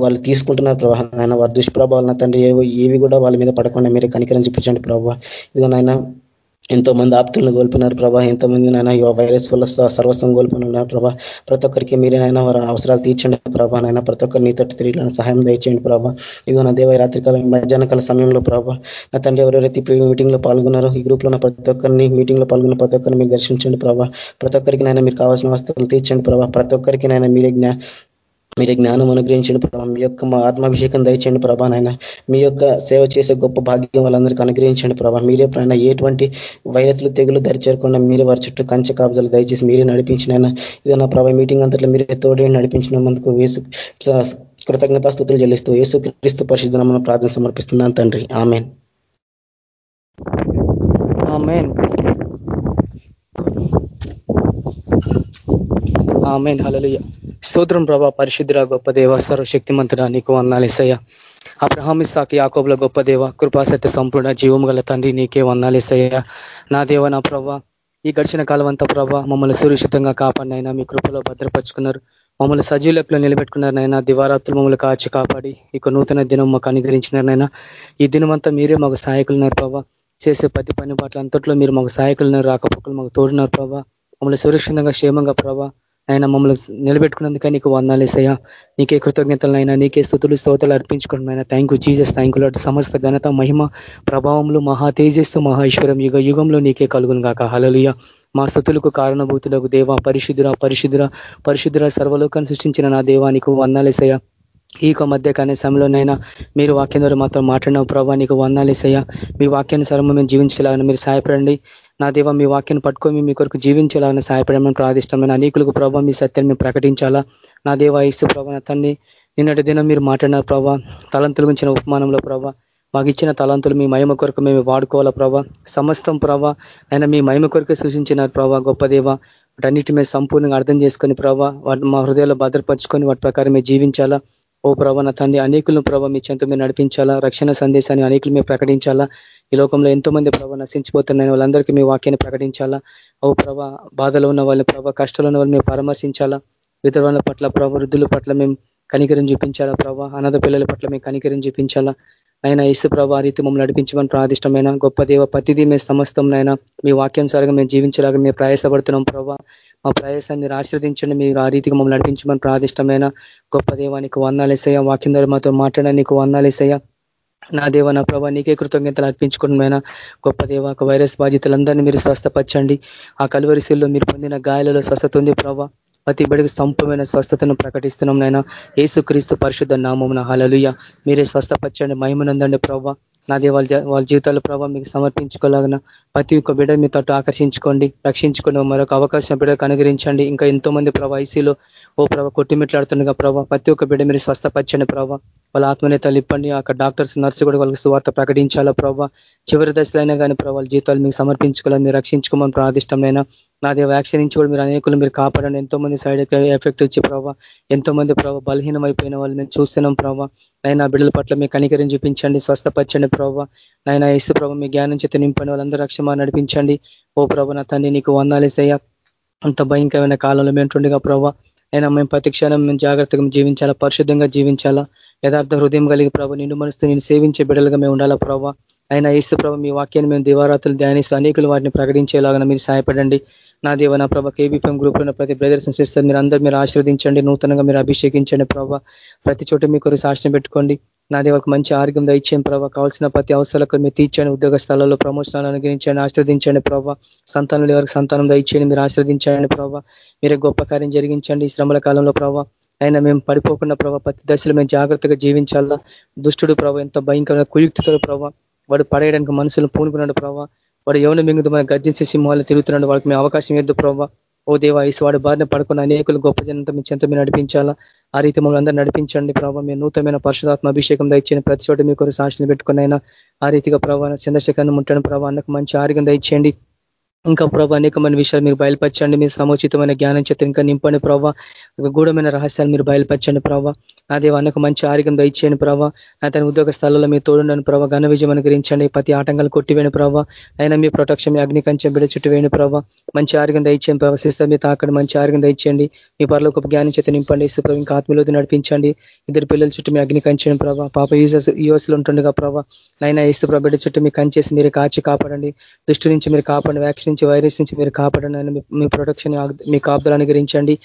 [SPEAKER 3] వాళ్ళు తీసుకుంటున్నారు ప్రభా నాయన వారి దుష్ప్రభావాలు నా తండ్రి ఏవి కూడా వాళ్ళ మీద పడకుండా మీరే కనికరం చూపించండి ప్రభావ ఇదిగో నాయన ఎంతో మంది ఆప్తులను కోల్పోయినారు ప్రభా. ఎంతో మంది నాయన వైరస్ వల్ల సర్వస్వం కోల్పోయినారు ప్రభా. ప్రతి ఒక్కరికి మీరేనైనా వారి అవసరాలు తీర్చండి ప్రభా. నాయన ప్రతి ఒక్కరు నీతోటి తిరిగి సహాయం దయచేయండి ప్రభా. ఇదిగో నా దేవ రాత్రికాల మధ్యాహ్నకాల సమయంలో ప్రభా నా తండ్రి ఎవరెవరైతే మీటింగ్లో పాల్గొన్నారో ఈ గ్రూప్లో ప్రతి ఒక్కరిని మీటింగ్లో పాల్గొన్న ప్రతి ఒక్కరిని మీరు దర్శించండి ప్రభా. ప్రతి ఒక్కరికి నైనా మీరు కావాల్సిన వస్తువులు తీర్చండి ప్రభా. ప్రతి ఒక్కరికి నైనా మీరే జ్ఞా మీరే జ్ఞానం అనుగ్రహించండి ప్రభా. మీ యొక్క మా ఆత్మాభిషేకం దయచేయండి ప్రభా నాయన. మీ యొక్క సేవ చేసే గొప్ప భాగ్యం వాళ్ళందరికీ అనుగ్రహించండి ప్రభా. మీరే ప్రాణ ఎటువంటి వైరస్లు తెగులు దరిచేరకుండా మీరే వారి చుట్టూ కంచె కాపుదలు దయచేసి మీరే నడిపించిన ఇదన్నా ప్రభా మీటింగ్ అంతట్లో మీరే తోడే నడిపించినందుకు వేసు కృతజ్ఞతాస్థుతులు చెల్లిస్తూ యేసు క్రీస్తు పరిశుద్ధనమైన ప్రార్థన సమర్పిస్తున్నాను తండ్రి. ఆమెన్.
[SPEAKER 1] ఆమెన్. ఆమెన్. స్తోత్రం ప్రభా పరిశుద్ధుల గొప్ప దేవ సర్వశక్తిమంతుడా నీకు వందాలేసయ్య అబ్రహామిసాకి యాకోబుల గొప్ప దేవ కృపాసత్య సంపూర్ణ జీవం గల తండ్రి నీకే వందాలేసయ్య నా దేవ నా ప్రభా ఈ గడిచిన కాలం అంతా ప్రభా మమ్మల్ని సురక్షితంగా కాపాడినైనా మీ కృపలో భద్రపరుచుకున్నారు. మమ్మల్ని సజీలకులో నిలబెట్టుకున్నారనైనా దివారాత్రులు మమ్మల్ని కాచి కాపాడి ఇక నూతన దినం మాకు అనుగ్రహించినారనైనా ఈ దినమంతా మీరే మాకు సహాయకులున్నారు ప్రభా. చేసే ప్రతి పని బాట్ల అంతట్లో మీరు మాకు సహాయకులున్నారు రాకపోకలు మాకు తోడున్నారు ప్రభా. మమ్మల్ని సురక్షితంగా క్షేమంగా ప్రభా ఆయన మమ్మల్ని నిలబెట్టుకున్నందుక నీకు వందాలేసయ్యా నీకే కృతజ్ఞతలైనా నీకే స్థుతులు స్తోతలు అర్పించుకుంటున్నాయినా thank you Jesus thank you సమస్త ఘనత మహిమ ప్రభావంలో మహా తేజస్సు మహేశ్వరం యుగ యుగంలో నీకే కలుగును గాక. హలలుయ మా స్థుతులకు కారణభూతులకు దేవ పరిశుద్ధుర పరిశుద్ధుర పరిశుద్ధుర సర్వలోకాన్ని సృష్టించిన నా దేవానికి వందాలేసయ్యా ఈ యొక్క మధ్య కానీ సమయంలోనైనా మీరు వాక్యం ద్వారా మాతో మాట్లాడిన ప్రభావ నీకు వందాలేసయ్యా మీ వాక్యానుసారం మేము జీవించేలాగా మీరు సహాయపడండి. నా దేవ మీ వాక్యాన్ని పట్టుకొని మీ కొరకు జీవించాలని సహాయపడమని ప్రాదిష్టమైన అనేకులకు ప్రభావ మీ సత్యాన్ని మేము ప్రకటించాలా? నా దేవ ఇసు ప్రభా అతన్ని నిన్నటి దినం మీరు మాట్లాడిన ప్రభావ తలంతుల గురించిన ఉపమానంలో ప్రభావ మాకు ఇచ్చిన తలంతులు మీ మహిమ కొరకు మేము వాడుకోవాలా ప్రభా? సమస్తం ప్రభా ఆయన మీ మహిమ కొరకే సూచించినారు ప్రభా గొప్ప దేవ. వాటన్నిటి మీద సంపూర్ణంగా అర్థం చేసుకొని ప్రభా వాటి మా హృదయాల్లో భద్రపరుచుకొని వాటి ప్రకారం మేము జీవించాలా? ఓ ప్రభ నా తండ్రి అనేకులను ప్రభావ మీ చెంత మీరు నడిపించాలా? రక్షణ సందేశాన్ని అనేకులు మీరు ప్రకటించాలా? ఈ లోకంలో ఎంతో మంది ప్రభావ నశించిపోతున్నాయి వాళ్ళందరికీ మీ వాక్యాన్ని ప్రకటించాలా? ఓ ప్రభా బాధలో ఉన్న వాళ్ళని ప్రభావ కష్టాలు ఉన్న వాళ్ళని మేము పరామర్శించాలా? విధవాళ్ళ పట్ల ప్రభావ వృద్ధుల పట్ల మేము కనికరం చూపించాలా ప్రభావ అనాథ పిల్లల పట్ల మేము కనికరం చూపించాలా? ఆయన ఇసు ప్రభా రీతి మమ్మల్ని నడిపించమని ప్రాదిష్టమైన గొప్ప దేవ ప్రతిదీ మేము సమస్తం నైనా మీ వాక్యం సరిగా మేము జీవించలాగా మేము ప్రయాసపడుతున్నాం ప్రభావ మా ప్రయాసాన్ని మీరు ఆశీర్వదించండి. మీరు ఆ రీతిగా మమ్మల్ని నడిపించమని ప్రాదిష్టమైన గొప్ప దేవానికి వందాలేసయ్యా వాక్యం ద్వారా మాతో మాట్లాడడానికి వందాలేసయ్యా నా దేవ నా ప్రభా నీకే కృతజ్ఞతలు అర్పించుకున్నమైన గొప్ప దేవ ఒక వైరస్ బాధితులందరినీ మీరు స్వస్థపరచండి. ఆ కలువరిశీల్లో మీరు పొందిన గాయాలలో స్వస్థత ఉంది ప్రభా. ప్రతి బిడ్డకు సంపూర్ణమైన స్వస్థతను ప్రకటిస్తున్నాం నాయన. ఏసుక్రీస్తు పరిశుద్ధ నామమున. హలలుయ మీరే స్వస్థపరచండి మహిమనందండి ప్రభావ నాదే వాళ్ళ వాళ్ళ జీవితాల ప్రభావ మీకు సమర్పించుకోలాగిన. ప్రతి ఒక్క బిడ్డ మీ తట్టు ఆకర్షించుకోండి రక్షించుకోండి మరొక అవకాశం బిడ్డకు అనుగ్రహించండి. ఇంకా ఎంతో మంది ప్రభావ ఐసీలో ఓ ప్రభావ కొట్టిమిట్లాడుతుండగా ప్రభావ ప్రతి ఒక్క బిడ్డ మీరు స్వస్థపరచండి ప్రభావ వాళ్ళ ఆత్మనేతలు ఇప్పండి అక్కడ డాక్టర్స్ నర్సు కూడా వాళ్ళకి సువార్త ప్రకటించాలా ప్రభావ చివరి దశలో అయినా కానీ ప్రభావ జీతాలు మీకు సమర్పించుకోవాలి మీరు రక్షించుకోమని నా దేవ వ్యాక్సిన్ నుంచి కూడా మీరు అనేకులు మీరు కాపాడండి. ఎంతో మంది సైడ్ ఎఫెక్ట్ వచ్చి ప్రభావ ఎంతో మంది ప్రభావ బలహీనం అయిపోయిన వాళ్ళు మేము చూస్తున్నాం ప్రభావ నైనా బిడ్డల పట్ల మీ కనికరిని చూపించండి స్వస్థపరచండి ప్రభావ నైనా ఇస్తు ప్రభావ మీ జ్ఞానం చేత నింపండి వాళ్ళందరూ రక్షమ నడిపించండి. ఓ ప్రభ నా తండ్రి నీకు వందాలేసయ్యా అంత భయంకరమైన కాలంలో మేము ప్రభావ అయినా మేము ప్రతి క్షణం మేము జాగ్రత్తగా జీవించాలా పరిశుద్ధంగా జీవించాలా? యథార్థ హృదయం కలిగి ప్రభావ నిండు మనసు నేను సేవించే బిడ్డలుగా మేము ఉండాలా ప్రభావ అయినా ఇస్తు మీ వాక్యాన్ని మేము దివారాత్రులు ధ్యానిస్తూ అనేకులు వాటిని ప్రకటించేలాగా మీరు సహాయపడండి. నా దేవ నా ప్రభా కేబీపీఎం గ్రూప్లో ప్రతి బ్రదర్స్ సిస్టర్ మీరు అందరూ మీరు ఆశీర్వదించండి. నూతనంగా మీరు అభిషేకించండి ప్రభావ ప్రతి చోట మీ కొరకు సాక్షిని పెట్టుకోండి. నా దేవకు మంచి ఆరోగ్యం దయచేయండి ప్రభావ కావాల్సిన ప్రతి అవసరాలకు మీరు తీర్చండి. ఉద్యోగ స్థలాల్లో ప్రమోషనాలు అనుగ్రహించండి. ఆశ్రదించండి ప్రభావ సంతానం ఎవరికి సంతానం దయచేయండి. మీరు ఆశ్రదించండి ప్రభావ మీరే గొప్ప కార్యం జరిగించండి. శ్రమల కాలంలో ప్రభావ అయినా మేము పడిపోకుండా ప్రభావ ప్రతి దశలో మేము జాగ్రత్తగా జీవించాలా? దుష్టుడు ప్రభావ ఎంత భయంకరమైన కుయుక్తితో ప్రభావ వాడు పడేయడానికి మనుషులు పూనుకున్నాడు ప్రభావ వాడు ఎవరిని మింగుతూ మన గర్జించే సింహాలు తిరుగుతున్నాడు. వాళ్ళకి మేము అవకాశం ఇద్దు ప్రభావ ఓ దేవా ఈ వాడి బారిన పడుకున్న అనేకులు గొప్ప జనంతో మీ చెంత మీరు నడిపించాలా? ఆ రీతి మమ్మల్ని అందరూ నడిపించండి ప్రభావ మీ నూతనమైన పరిశుధాత్మ అభిషేకం దయచేయండి ప్రతి చోట మీకు సాక్షిని పెట్టుకున్నైనా ఆ రీతిగా ప్రభావ చంద్రశేఖరాన్ని ముట్టడం ప్రభావ అన్నకు మంచి ఆరోగ్యం దయచేయండి. ఇంకా ప్రభావ అనేకమైన విషయాలు మీరు బయలుపరచండి. మీ సముచితమైన జ్ఞానం చేత ఇంకా నింపండి ప్రభావ గూఢమైన రహస్యాలు మీరు బయలుపరచండి ప్రభావ నా దేవ అనేక మంచి ఆరోగ్యం దయచేయండి ప్రభావ తన ఉద్యోగ స్థలంలో మీరు తోడుండని ప్రభావ ఘన విజయం అనుగ్రహించండి. ప్రతి ఆటంకాలు కొట్టివేని ప్రభావ అయినా మీ ప్రొటెక్షన్ మీ అగ్ని కంచెం బిడ్డ చుట్టూ ప్రభావ మంచి ఆరోగ్యం దయచేయండి ప్రభావ సిస్టర్ మీ తాకండి. మంచి ఆరోగ్యం దయచేయండి. మీ పర్లో ఒక జ్ఞానం చేత నింపండి. ఇసు ఇంకా ఆత్మలోది నడిపించండి. ఇద్దరు పిల్లల చుట్టూ మీ అగ్ని కంచండి ప్రభావ పాప యూసెస్ యూఎస్లో ఉంటుండగా ప్రభావ నైనా ఇసు ప్రభ బిడ్డ చుట్టూ మీ కంచేసి మీరు కాచి కాపాడండి. దృష్టి నుంచి మీరు కాపాడండి. వ్యాక్సిన్ నుంచి వైరస్ నుంచి మీరు కాపాడండి మీ ప్రొటెక్షన్ మీ కాపుదలు అనుగ్రహించండి.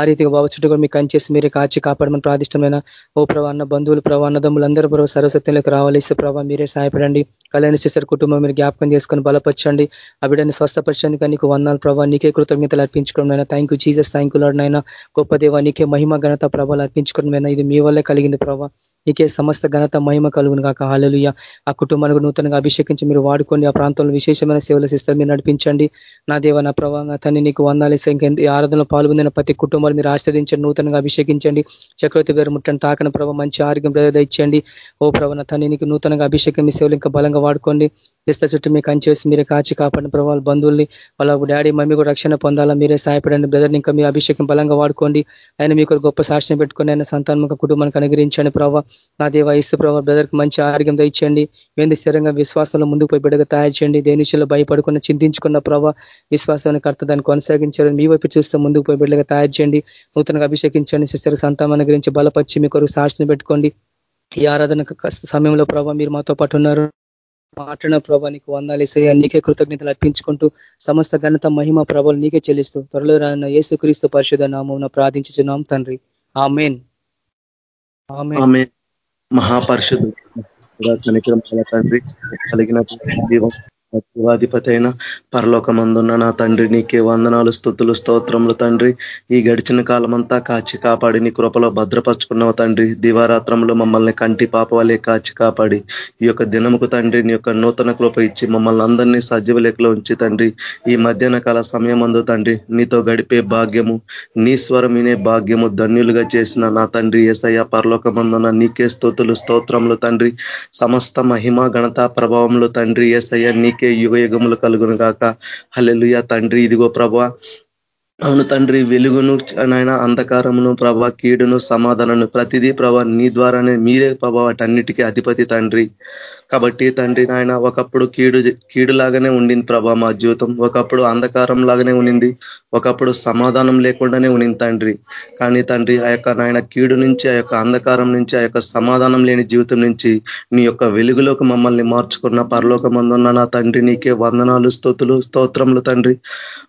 [SPEAKER 1] ఆ రీతిగా బాబు చుట్టూ కూడా మీకు కంచేసి మీరే కాచి కాపాడమని ప్రాదిష్టమైన ఓ ప్రభా అన్న బంధువులు ప్రభా అన్నదమ్ములు అందరూ ప్రభావ సరస్వత్యంలోకి రావాలి. ప్రభావ మీరే సహాయపడండి. కళ్యాణ శిశర్ కుటుంబం మీరు జ్ఞాపకం చేసుకొని బలపరచండి. ఆ బిడ్డని స్వస్థపరచండి కానీ నీకు వందాలు ప్రభావ నీకే కృతజ్ఞతలు అర్పించుకోవడం అయినా thank you Jesus thank you లాడినైనా గొప్ప దేవ నీకే మహిమ ఘనత ప్రభావాలు అర్పించుకోవడం ఇది మీ వల్లే కలిగింది ప్రభావ నీకే సమస్త ఘనత మహిమ కలుగును కాక హాలలుయ ఆ కుటుంబానికి నూతనంగా అభిషేకించి మీరు వాడుకోండి. ఆ ప్రాంతంలో విశేషమైన సేవలు సిస్టర్ మీరు నడిపించండి. నా దేవ నా ప్రభావ తన్ని నీకు వందాలేసే ఇంకెంత ఆరాధనలో పాల్గొందిన ప్రతి కుటుంబాలు మీరు ఆశ్రదించండి నూతనంగా అభిషేకించండి. చక్రవర్తి పేరు ముట్టని తాకన ప్రభావ మంచి ఆరోగ్యం ఇచ్చండి ఓ ప్రభావ తన్ని నీకు నూతనంగా అభిషేకం మీ సేవలు ఇంకా బలంగా వాడుకోండి. ఇస్తా చుట్టూ మీకు అంచేసి మీరే కాచి కాపాడిన ప్రభావ బంధువుల్ని వాళ్ళ డాడీ మమ్మీ కూడా రక్షణ పొందాలా మీరే సహాయపడండి. బ్రదర్ని ఇంకా మీ అభిషేకం బలంగా వాడుకోండి. ఆయన మీకు గొప్ప సాక్ష్యం పెట్టుకొని ఆయన సంతానం కుటుంబానికి అనుగ్రహించండి ప్రభావ నా దేవ ఇస్తు ప్రభావ బ్రదర్కి మంచి ఆరోగ్యం ఇచ్చండి ఏంది స్థిరంగా విశ్వాసంలో ముందుకు పోయి బిడ్డగా తయారు చేయండి. దేని విషయంలో భయపడుకున్న చింతించుకున్న ప్రభావ విశ్వాసాన్ని కర్త దాన్ని కొనసాగించాలని మీ వైపు చూస్తే ముందుకు పోయి బిడ్డగా తయారు చేయండి. నూతనంగా అభిషేకించండి. సిస్టర్ సంతామాన్ని గురించి బలపరిచి మీ కొరకు సాక్షిని పెట్టుకోండి. ఈ ఆరాధన సమయంలో ప్రభావ మీరు మాతో పాటు ఉన్నారు. మాట్లాడిన ప్రభా నీకు వందాలేసయ్యా నీకే కృతజ్ఞతలు అర్పించుకుంటూ సమస్త ఘనత మహిమ ప్రభలు నీకే చెల్లిస్తూ త్వరలో రాన్న యేసుక్రీస్తు పరిశుధ నామం ప్రార్థించున్నాం తండ్రి. ఆమెన్.
[SPEAKER 2] మహాపరిషుడు కనికరం తండ్రి కలిగిన జీవం. శివాధిపతి అయిన పరలోకమందున్న నా తండ్రి నీకే వందనాలు స్థుతులు స్తోత్రములు తండ్రి. ఈ గడిచిన కాలమంతా కాచి కాపాడి నీ కృపలో భద్రపరుచుకున్నావు తండ్రి. దివారాత్రంలో మమ్మల్ని కంటి పాప వలె కాచి కాపాడి. ఈ యొక్క దినముకు తండ్రి నీ యొక్క నూతన కృప ఇచ్చి మమ్మల్ని అందరినీ సజీవ లేఖలో ఉంచి తండ్రి. ఈ మధ్యాహ్న కాల సమయం అందు తండ్రి నీతో గడిపే భాగ్యము నీ స్వరం వినే భాగ్యము ధన్యులుగా చేసిన నా తండ్రి ఏసయ్య పరలోకమందున నీకే స్తోతులు స్తోత్రములు తండ్రి. సమస్త మహిమ గణత ప్రభావంలో తండ్రి ఏసయ్య నీకే నీకే యుగ యుగములు కలుగును కాక హల్లెలుయ తండ్రి ఇదిగో ప్రభా. అవును తండ్రి వెలుగును నాయన అంధకారమును ప్రభా కీడును సమాధానను ప్రతిదీ ప్రభా నీ ద్వారానే మీరే ప్రభా వాటన్నిటికీ అధిపతి తండ్రి. కాబట్టి తండ్రి నాయన ఒకప్పుడు కీడు కీడులాగానే ఉండింది ప్రభా మా జీవితం. ఒకప్పుడు అంధకారం లాగానే ఉండింది. ఒకప్పుడు సమాధానం లేకుండానే ఉండింది తండ్రి. కానీ తండ్రి ఆ యొక్క నాయన కీడు నుంచి ఆ యొక్క అంధకారం నుంచి ఆ యొక్క సమాధానం లేని జీవితం నుంచి నీ యొక్క వెలుగులోకి మమ్మల్ని మార్చుకున్న పరలోకమందున్న నా తండ్రి నీకే వందనాలు స్తోతులు స్తోత్రములు తండ్రి.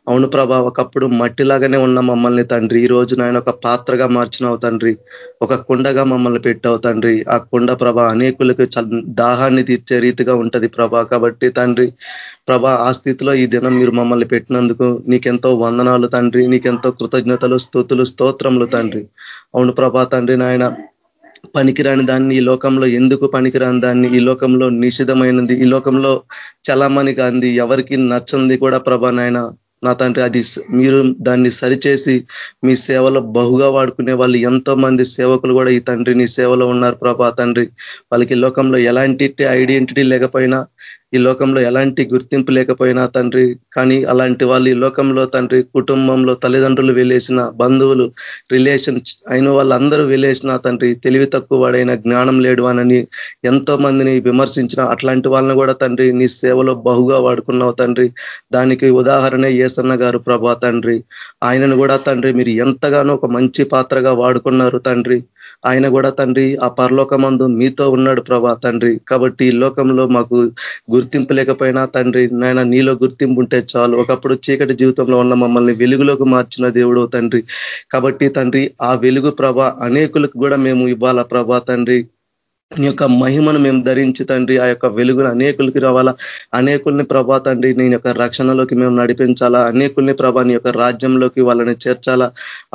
[SPEAKER 2] అవును ప్రభా ఒకప్పుడు మట్టిలాగానే ఉన్న మమ్మల్ని తండ్రి ఈ రోజు నాయన ఒక పాత్రగా మార్చినావు తండ్రి. ఒక కుండగా మమ్మల్ని పెట్టావు తండ్రి. ఆ కుండ ప్రభ అనేకులకు దాహాన్ని తీర్చే రీతిగా ఉంటది ప్రభా. కాబట్టి తండ్రి ప్రభా ఆ స్థితిలో ఈ దినం మీరు మమ్మల్ని పెట్టినందుకు నీకెంతో వందనాలు తండ్రి నీకెంతో కృతజ్ఞతలు స్థుతులు స్తోత్రములు తండ్రి. అవును ప్రభా తండ్రి నాయన పనికిరాని దాన్ని ఈ లోకంలో ఎందుకు పనికిరాని దాన్ని? ఈ లోకంలో నిషిధమైనది ఈ లోకంలో చలామణి కాంది ఎవరికి నచ్చంది కూడా ప్రభా నాయన నా తండ్రి అది మీరు దాన్ని సరిచేసి మీ సేవలో బహుగా వాడుకునే వాళ్ళు ఎంతో మంది సేవకులు కూడా ఈ తండ్రి నీ సేవలో ఉన్నారు ప్రభా తండ్రి. వాళ్ళకి లోకంలో ఎలాంటి ఐడెంటిటీ లేకపోయినా ఈ లోకంలో ఎలాంటి గుర్తింపు లేకపోయినా తండ్రి కానీ అలాంటి వాళ్ళు ఈ లోకంలో తండ్రి కుటుంబంలో తల్లిదండ్రులు వెళ్ళేసిన బంధువులు రిలేషన్ అయిన వాళ్ళందరూ వెళ్ళేసిన తండ్రి తెలివి తక్కువ వాడైన జ్ఞానం లేడు అనని ఎంతో మందిని విమర్శించిన అట్లాంటి వాళ్ళని కూడా తండ్రి నీ సేవలో బహుగా వాడుకున్నావు తండ్రి. దానికి ఉదాహరణ ఏసన్న గారు ప్రభా తండ్రి. ఆయనను కూడా తండ్రి మీరు ఎంతగానో ఒక మంచి పాత్రగా వాడుకున్నారు తండ్రి. ఆయన కూడా తండ్రి ఆ పరలోకమందు మీతో ఉన్నాడు ప్రభా తండ్రి. కాబట్టి ఈ లోకంలో మాకు గుర్తింపు లేకపోయినా తండ్రి నాయన నీలో గుర్తింపు ఉంటే చాలు. ఒకప్పుడు చీకటి జీవితంలో ఉన్న మమ్మల్ని వెలుగులోకి మార్చిన దేవుడు తండ్రి. కాబట్టి తండ్రి ఆ వెలుగు ప్రభ అనేకులకు కూడా మేము ఇవ్వాలా ప్రభా తండ్రి. నీ యొక్క మహిమను మేము ధరించి తండ్రి ఆ యొక్క వెలుగును అనేకులకి రావాలా? అనేకుల్ని ప్రభా తండ్రి నీ యొక్క రక్షణలోకి మేము నడిపించాలా? అనేకుల్ని ప్రభా నీ యొక్క రాజ్యంలోకి వాళ్ళని చేర్చాలా?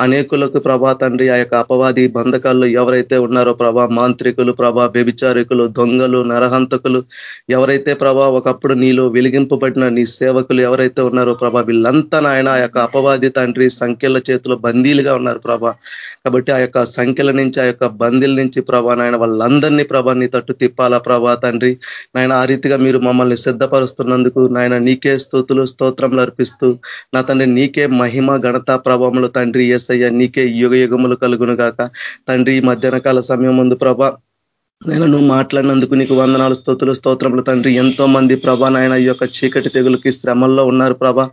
[SPEAKER 2] అనేకులకు ప్రభా తండ్రి ఆ యొక్క అపవాది బంధకాల్లో ఎవరైతే ఉన్నారో ప్రభా మాంత్రికులు ప్రభా వ్యభిచారికులు దొంగలు నరహంతకులు ఎవరైతే ప్రభా ఒకప్పుడు నీలో వెలిగింపబడిన నీ సేవకులు ఎవరైతే ఉన్నారో ప్రభా వీళ్ళంతా నాయన ఆ యొక్క అపవాది తండ్రి సంఖ్యల చేతిలో బందీలుగా ఉన్నారు ప్రభా. కాబట్టి ఆ యొక్క సంఖ్యల నుంచి ఆ యొక్క బందీల నుంచి ప్రభా నాయన వాళ్ళందరినీ ప్రభా నీ తట్టు తిప్పాలా ప్రభా తండ్రి. నాయన ఆ రీతిగా మీరు మమ్మల్ని సిద్ధపరుస్తున్నందుకు నాయన నీకే స్థుతులు స్తోత్రంలు అర్పిస్తూ నా తండ్రి నీకే మహిమ ఘనత ప్రభావములు తండ్రి ఏసయ్య నీకే యుగ యుగములు కలుగును గాక తండ్రి ఈ మధ్యాహ్న కాల సమయం ముందు ప్రభా నేను నువ్వు మాట్లాడినందుకు నీకు వందనాలు స్తోతులు స్తోత్రములు తండ్రి. ఎంతో మంది ప్రభా నాయన ఈ యొక్క చీకటి తెగులకి శ్రమల్లో ఉన్నారు ప్రభా.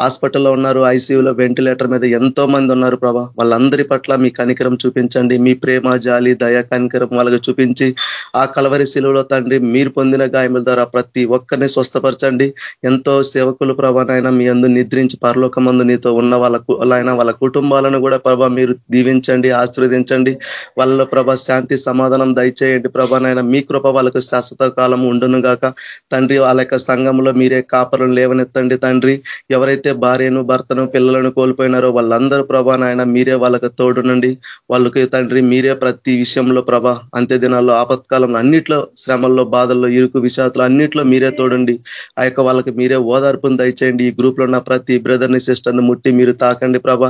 [SPEAKER 2] హాస్పిటల్లో ఉన్నారు ఐసీయూలో వెంటిలేటర్ మీద ఎంతో మంది ఉన్నారు ప్రభా. వాళ్ళందరి పట్ల మీ కనికరం చూపించండి. మీ ప్రేమ జాలి దయ కనికరం వాళ్ళకి చూపించి ఆ కలవరి శిలువలో తండ్రి మీరు పొందిన గాయముల ద్వారా ప్రతి ఒక్కరిని స్వస్థపరచండి. ఎంతో సేవకులు ప్రభా నాయన మీ అందు నిద్రించి పరలోకమందు నీతో ఉన్న వాళ్ళ ఆయన వాళ్ళ కుటుంబాలను కూడా ప్రభా మీరు దీవించండి ఆశీర్వదించండి. వాళ్ళ ప్రభా శాంతి సమాధానం దయచేయండి ప్రభానైనా మీ కృప వాళ్ళకు శాశ్వత కాలం ఉండును గాక. తండ్రి వాళ్ళ యొక్క సంఘంలో మీరే కాపరులను లేవనెత్తండి తండ్రి. ఎవరైతే భార్యను భర్తను పిల్లలను కోల్పోయినారో వాళ్ళందరూ ప్రభానైనా మీరే వాళ్ళకు తోడునండి. వాళ్ళకి తండ్రి మీరే ప్రతి విషయంలో ప్రభ అంత్య దినాల్లో ఆపత్కాలంలో అన్నిట్లో శ్రమల్లో బాధల్లో ఇరుకు విషాతులు అన్నిట్లో మీరే తోడండి. ఆ యొక్క వాళ్ళకి మీరే ఓదార్పును దయచేయండి. ఈ గ్రూప్లో ఉన్న ప్రతి బ్రదర్ని సిస్టర్ని ముట్టి మీరు తాకండి ప్రభ.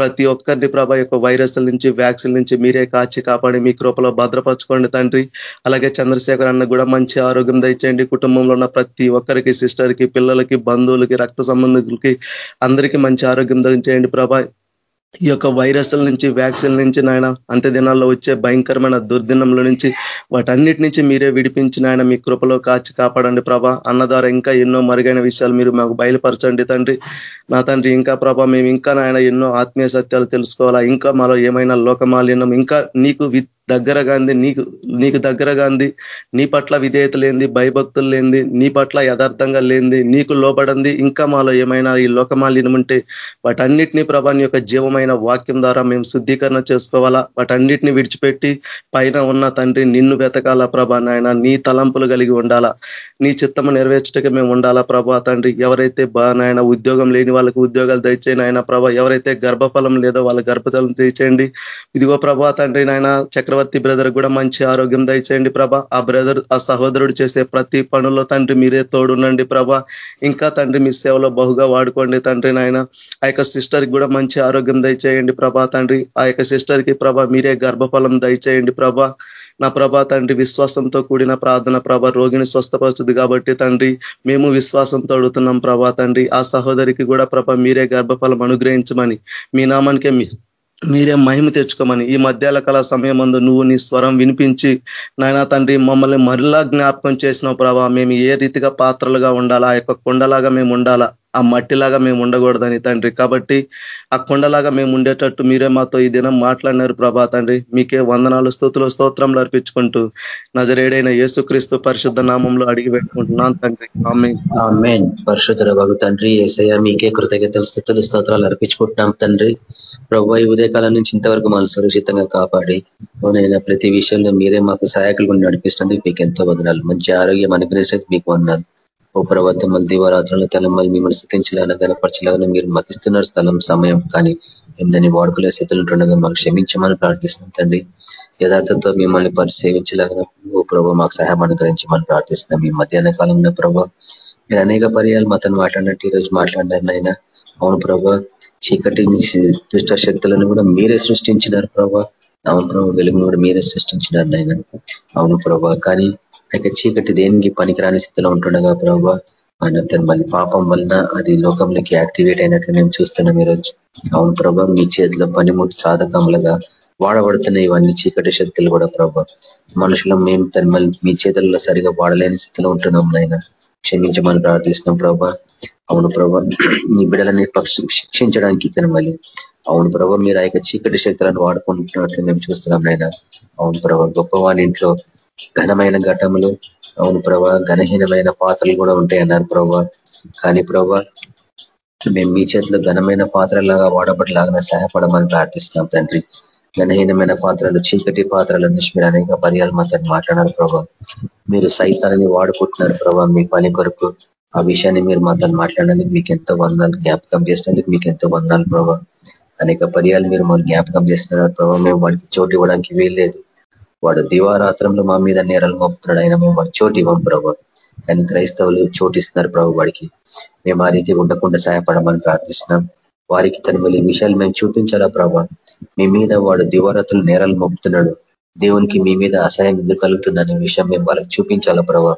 [SPEAKER 2] ప్రతి ఒక్కరిని ప్రభ యొక్క వైరస్ల నుంచి వ్యాక్సిన్ నుంచి మీరే కాచి కాపాడి మీ కృపలో భద్రపరచుకోండి తండ్రి. అలాగే చంద్రశేఖర్ అన్న కూడా మంచి ఆరోగ్యం దయచేయండి. కుటుంబంలో ఉన్న ప్రతి ఒక్కరికి సిస్టర్కి పిల్లలకి బంధువులకి రక్త సంబంధికులకి అందరికీ మంచి ఆరోగ్యం దయచేయండి ప్రభా. ఈ యొక్క వైరస్ల నుంచి వ్యాక్సిన్ నుంచి నాయన అంత్య దినాల్లో వచ్చే భయంకరమైన దుర్దినంల నుంచి వాటన్నిటి నుంచి మీరే విడిపించిన ఆయన మీ కృపలో కాచి కాపాడండి ప్రభా. అన్న ద్వారా ఇంకా ఎన్నో మరుగైన విషయాలు మీరు మాకు బయలుపరచండి తండ్రి. నా తండ్రి ఇంకా ప్రభా మేము ఇంకా నాయన ఎన్నో ఆత్మీయ సత్యాలు తెలుసుకోవాలా? ఇంకా మాలో ఏమైనా లోకమాలిన్యం ఇంకా నీకు దగ్గరగా ఉంది నీకు నీకు దగ్గరగా ఉంది నీ పట్ల విధేయత లేంది భయభక్తులు లేనిది నీ పట్ల యథార్థంగా లేనిది నీకు లోపడింది ఇంకా మాలో ఏమైనా ఈ లోకమాలిన్యం ఉంటే వాటన్నిటినీ ప్రభాని యొక్క జీవమైన వాక్యం ద్వారా మేము శుద్ధీకరణ చేసుకోవాలా? వాటన్నిటిని విడిచిపెట్టి పైన ఉన్న తండ్రి నిన్ను వెతకాలా ప్రభా నాయన? నీ తలంపులు కలిగి ఉండాలా? నీ చిత్తము నెరవేర్చటకే మేము ఉండాలా ప్రభా తండ్రి? ఎవరైతే బా నాయన ఉద్యోగం లేని వాళ్ళకి ఉద్యోగాలు దయచేయండి ఆయన ప్రభా ఎవరైతే గర్భఫలం లేదో వాళ్ళ గర్భఫలం దయచేయండి. ఇదిగో ప్రభా తండ్రి నాయన చక్రవర్తి చక్రవర్తి బ్రదర్ కూడా మంచి ఆరోగ్యం దయచేయండి ప్రభ. ఆ బ్రదర్ ఆ సహోదరుడు చేసే ప్రతి పనుల్లో తండ్రి మీరే తోడునండి ప్రభ. ఇంకా తండ్రి మీ సేవలో బహుగా వాడుకోండి తండ్రి నాయన. ఆ యొక్క సిస్టర్ కూడా మంచి ఆరోగ్యం దయచేయండి ప్రభా తండ్రి. ఆ యొక్క సిస్టర్కి ప్రభ మీరే గర్భఫలం దయచేయండి ప్రభ. నా ప్రభా తండ్రి విశ్వాసంతో కూడిన ప్రార్థన ప్రభ. రోగిని స్వస్థపరుచుది కాబట్టి తండ్రి మేము విశ్వాసంతో అడుగుతున్నాం ప్రభా తండ్రి. ఆ సహోదరికి కూడా ప్రభ మీరే గర్భఫలం అనుగ్రహించమని మీ నామానికే మీరే మహిమ తెచ్చుకోమని ఈ మధ్యాహ్న కాల సమయం నువ్వు నీ స్వరం వినిపించి నాయన తండ్రి మమ్మల్ని మరలా జ్ఞాపకం చేసిన ప్రభావ మేము ఏ రీతిగా పాత్రలుగా ఉండాలా? ఆ యొక్క కొండలాగా మేము ఉండాలా? ఆ మట్టిలాగా మేము ఉండకూడదని తండ్రి. కాబట్టి ఆ కొండలాగా మేము ఉండేటట్టు మీరే మాతో ఈ దినం మాట్లాడినారు ప్రభా తండ్రి. మీకే వందనాలు స్థుతులు స్తోత్రంలో అర్పించుకుంటూ నజరేడైన యేసుక్రీస్తు పరిశుద్ధ నామంలో అడిగి పెట్టుకుంటున్నాను తండ్రి.
[SPEAKER 4] పరిశుద్ధ బాగు తండ్రి ఏసయ్య మీకే కృతజ్ఞత స్థుతులు స్తోత్రాలు అర్పించుకుంటున్నాం తండ్రి. ప్రభు ఈ ఉదయకాలం నుంచి ఇంతవరకు మనం సురక్షితంగా కాపాడి అవునైనా ప్రతి విషయంలో మీరే మాకు సహాయకులు నడిపిస్తున్నందుకు మీకు ఎంతో వందనాలు. మంచి ఆరోగ్యం అనుగ్రహించేది మీకు వందనాలు. ఓ ప్రభుత్వం మళ్ళీ దివారాత్రులను తలం మళ్ళీ మిమ్మల్ని స్థితించాలని గనపరచాలని మీరు మతిస్తున్నారు స్థలం సమయం కానీ మేము దాన్ని వాడుకునే స్థితిలో ఉంటుండగా మాకు క్షమించమని ప్రార్థిస్తున్నాం తండ్రి. యథార్థంతో మిమ్మల్ని పరిసేవించలాగిన ఓ ప్రభావ మాకు సహాయం అనుగ్రహించమని ప్రార్థిస్తున్నాం. ఈ మధ్యాహ్న కాలంలో ప్రభావ మీరు అనేక పర్యాలు మాతను మాట్లాడినట్టు ఈరోజు మాట్లాడినారు ఆయన అవును ప్రభా చీకటి దుష్ట శక్తులను కూడా మీరే సృష్టించినారు ప్రభా. అవును ప్రభా వెలుగును కూడా మీరే సృష్టించినారు నాయన. అవును ప్రభా కానీ ఆయన చీకటి దేనికి పనికిరాని స్థితిలో ఉంటుండగా ప్రభావ ఆయన తన మళ్ళీ పాపం వలన అది లోకంలోకి యాక్టివేట్ అయినట్లు మేము చూస్తున్నాం ఈరోజు. అవును ప్రభా మీ చేతిలో పనిముట్టు సాధకములుగా వాడబడుతున్న ఇవన్నీ చీకటి శక్తులు కూడా ప్రభా. మనుషులు మేము తన మీ చేతుల్లో సరిగా వాడలేని స్థితిలో ఉంటున్నాం నాయన. క్షమించమని ప్రార్థిస్తున్నాం ప్రభా. అవును ప్రభా మీ బిడలని శిక్షించడానికి తన మళ్ళీ. అవును ప్రభా మీరు ఆ చీకటి శక్తులను వాడుకుంటున్నట్లు మేము చూస్తున్నాం నాయన. అవును ప్రభా గొప్పవాని ఇంట్లో ఘనమైన ఘటములు. అవును ప్రభా ఘనహీనమైన పాత్రలు కూడా ఉంటాయి అన్నారు ప్రభా. కానీ ప్రభా మేము మీ చేతిలో ఘనమైన పాత్రలాగా వాడబడిలాగా సహాయపడమని ప్రార్థిస్తున్నాం తండ్రి. ఘనహీనమైన పాత్రలు చీకటి పాత్రలు మీరు అనేక పర్యాలు మాత్రం మాట్లాడారు ప్రభా. మీరు సైతాన్ని వాడుకుంటున్నారు ప్రభా మీ పని కొరకు. ఆ విషయాన్ని మీరు మాతో మాట్లాడినందుకు మీకు ఎంతో వందాలు జ్ఞాపకం చేసినందుకు మీకు ఎంతో వందాలు ప్రభా. అనేక పర్యాలు మీరు మాకు జ్ఞాపకం చేస్తున్నారు ప్రభావ మేము వాడికి చోటు ఇవ్వడానికి వీల్లేదు. వాడు దివారాత్రంలో మా మీద నేరాలు మోపుతున్నాడు. ఆయన మేము వాడు చోటు ఇవ్వం ప్రభు. కానీ క్రైస్తవులు చోటిస్తున్నారు ప్రభు వాడికి. మేము ఆ రీతి ఉండకుండా సహాయపడమని ప్రార్థిస్తున్నాం. వారికి తన మళ్ళీ విషయాలు మేము చూపించాలా ప్రభా? మీ మీద వాడు దివారాత్రులు నేరాలు మోపుతున్నాడు. దేవునికి మీ మీద అసహాయం ఎందుకు కలుగుతుందనే విషయం మేము వాళ్ళకి చూపించాలా ప్రభా?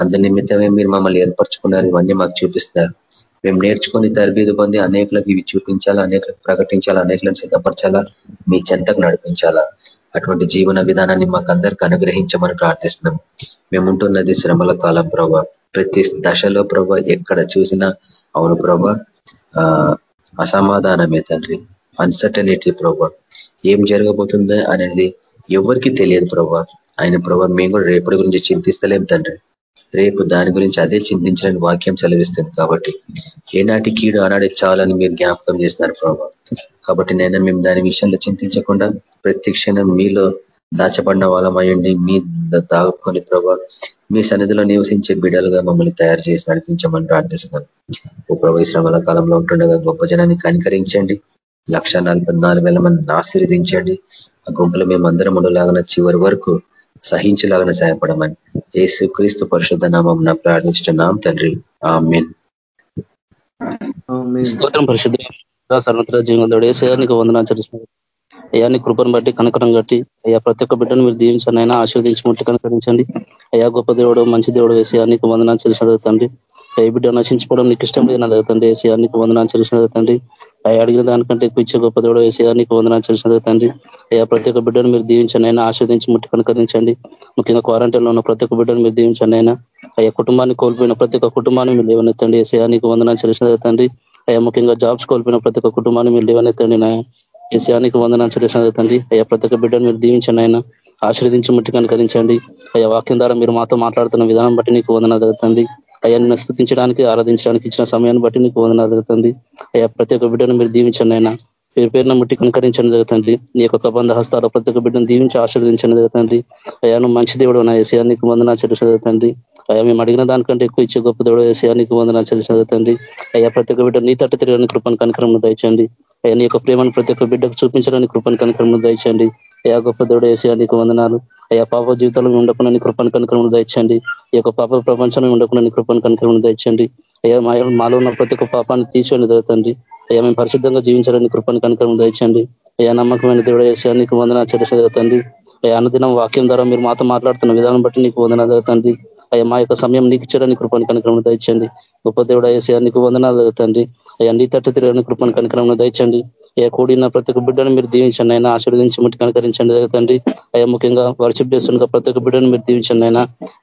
[SPEAKER 4] అందు నిమిత్తమే మీరు మమ్మల్ని ఏర్పరచుకున్నారు. ఇవన్నీ మాకు చూపిస్తున్నారు. మేము నేర్చుకొని తరబీదు పొంది అనేకులకు ఇవి చూపించాలా? అనేకులకు ప్రకటించాలా? అనేకులను సిద్ధపరచాలా? మీ చెంతకు నడిపించాలా? అటువంటి జీవన విధానాన్ని మాకు అందరికి అనుగ్రహించమని ప్రార్థిస్తున్నాం. మేముంటున్నది శ్రమల కాలం ప్రభా. ప్రతి దశలో ప్రభ ఎక్కడ చూసినా అవును ప్రభా అసమాధానమే తండ్రి. అన్సర్టనిటీ ప్రభ. ఏం జరగబోతుందో అనేది ఎవరికి తెలియదు ప్రభా. ఆయన ప్రభా మేము కూడా రేపటి గురించి చింతిస్తలేం తండ్రి. రేపు దాని గురించి అదే చింతించడానికి వాక్యం సెలవిస్తుంది కాబట్టి ఏనాటి కీడు ఆనాడే చాలని మీరు జ్ఞాపకం చేస్తున్నారు ప్రభావ కాబట్టి నేను మేము దాని విషయంలో చింతించకుండా ప్రతి క్షణం మీలో దాచబడిన వాళ్ళమయ్యండి మీ దాగుకొని ప్రభా మీ సన్నిధిలో నివసించే బిడ్డలుగా మమ్మల్ని తయారు చేసి నడిపించమని ప్రార్థిస్తున్నాను ఓ ప్రభా శ్రమల కాలంలో ఉంటుండగా గొప్ప జనాన్ని కనికరించండి. లక్ష మందిని ఆశీర్వదించండి. ఆ గుంపులో మేమందరం ఉండలాగిన చివరి వరకు సహించలాగిన సహాయపడమని. ఏసు క్రీస్తు పరిశుద్ధ నామం ప్రార్థించున్నాం తండ్రి. ఆ
[SPEAKER 5] స్తోత్రం పరిశుద్ధ సర్వత్ర జీవనోడు ఏసయా నీకు వందనా చరిస్తున్నారు అయ్యా నీ కృపను బట్టి కనకరం కట్టి అయ్యా ప్రతి ఒక్క బిడ్డను మీరు దీవించండి అయినా ఆశీర్వదించి ముట్టి కనకరించండి. అయ్యా గొప్ప దేవుడు మంచి దేవుడు వేసి నీకు వందనా చరిసిన తండ్రి. ఏ బిడ్డ నశించుకోవడం నీకు ఇష్టం లేదు నా తండ్రి. వేసి నీకు వందనా చరిసిన తండ్రి. అయ్యా అడిగిన దానికంటే ఎక్కువ ఇచ్చే గొప్ప దేవుడు వేసేయా నీకు వందనాలు చరిసిన తండ్రి. అయ్యా ప్రతి ఒక్క బిడ్డను మీరు దీవించండి. అయినా ఆశీర్వదించి ముట్టి కనుకరించండి. ముఖ్యంగా క్వారంటైన్ ఉన్న ప్రతి ఒక్క బిడ్డను మీరు దీవించండి అయినా అయ్యా కుటుంబాన్ని కోల్పోయిన ప్రతి ఒక్క కుటుంబాన్ని మీరు లేవనెత్తండి వేసేయా నీకు వందనాలు చరిసిన తండ్రి. అయ్యా ముఖ్యంగా జాబ్స్ కోల్పోయిన ప్రతి ఒక్క కుటుంబాన్ని మీరు లేవనెత్తండి నాయన. ఏసయానికి వందనాలు చెల్లిసిన తండ్రి. అయ్యా ప్రతి ఒక్క బిడ్డను మీరు దీవించండి ఆయన ఆశ్రదించి ముట్టి కనుకరించండి. అయ్యా వాక్యం ద్వారా మీరు మాతో మాట్లాడుతున్న విధానం బట్టి నీకు వందనాలు జరుగుతుంది అయ్యాన్ని స్థుతించడానికి ఆరాధించడానికి ఇచ్చిన సమయాన్ని బట్టి నీకు వందన జరుగుతుంది. అయ్యా ప్రతి ఒక్క బిడ్డను మీరు దీవించండి అయినా పేరు పేరున ముట్టి కనుకరించడం జరుగుతుంది. నీ యొక్క బంధ హస్తాలు ప్రతి ఒక్క బిడ్డను దీవించి ఆశీర్వదించడం జరుగుతుంది. అయాను మంచి దేవుడు నా ఏసీఆర్ నీకు వందనా చెల్లిసిన జరుగుతుంది. అయ్యా మేము అడిగిన దానికంటే ఎక్కువ ఇచ్చే గొప్ప దేవుడు ఏసీఆర్ నీకు వందన చెల్లిసిన జరుగుతుంది. అయ్యా ప్రతి ఒక్క బిడ్డ నీ తట్టు తిరగని కృపను కనకరం దయచండి అయ్యా నీ యొక్క ప్రేమను ప్రతి ఒక్క బిడ్డకు చూపించడానికి కృపను కనుకరము దయచండి అయ్యా గొప్ప దేవుడు వేసి నీకు వందనాలు. అయ్యా పాప జీవితంలో ఉండకుండా నీ కృపను కనుకరమును దండి ఈ యొక్క పాప ప్రపంచంలో ఉండకుండా నీ కృపను కనుకరమును దండి అయ్యా మాలో ఉన్న ప్రతి ఒక్క పాపాన్ని తీసుకొని దొరకండి అయ్యా మేము పరిశుద్ధంగా జీవించాలని కృపను కనుకరము దండి అయ్యా నమ్మకమైన దేవుడు వేసి నీకు వందన చర్చ జరుగుతుంది అయ్యా అన్నదినం వాక్యం ద్వారా మీరు మాతో మాట్లాడుతున్న విధానం బట్టి నీకు వందన జరుగుతుంది అయ్యా మా యొక్క సమయం నీకు ఇచ్చారని కృపను కనుకరమును దండి గొప్ప దేవుడు వేసి నీకు వందనాలు జరుగుతుంది అయ్యా నీ తట్టు తిరగని కృపను కనుకరమును దండి ఏ కూడిన ప్రతి ఒక్క బిడ్డను మీరు దీవించండి అయినా ఆశీర్వదించి ముట్టి కనకరించండి. తండ్రి అయ్యా ముఖ్యంగా వర్షిప్ చేస్తున్న ప్రతి ఒక్క బిడ్డను మీరు దీవించండి అయినా.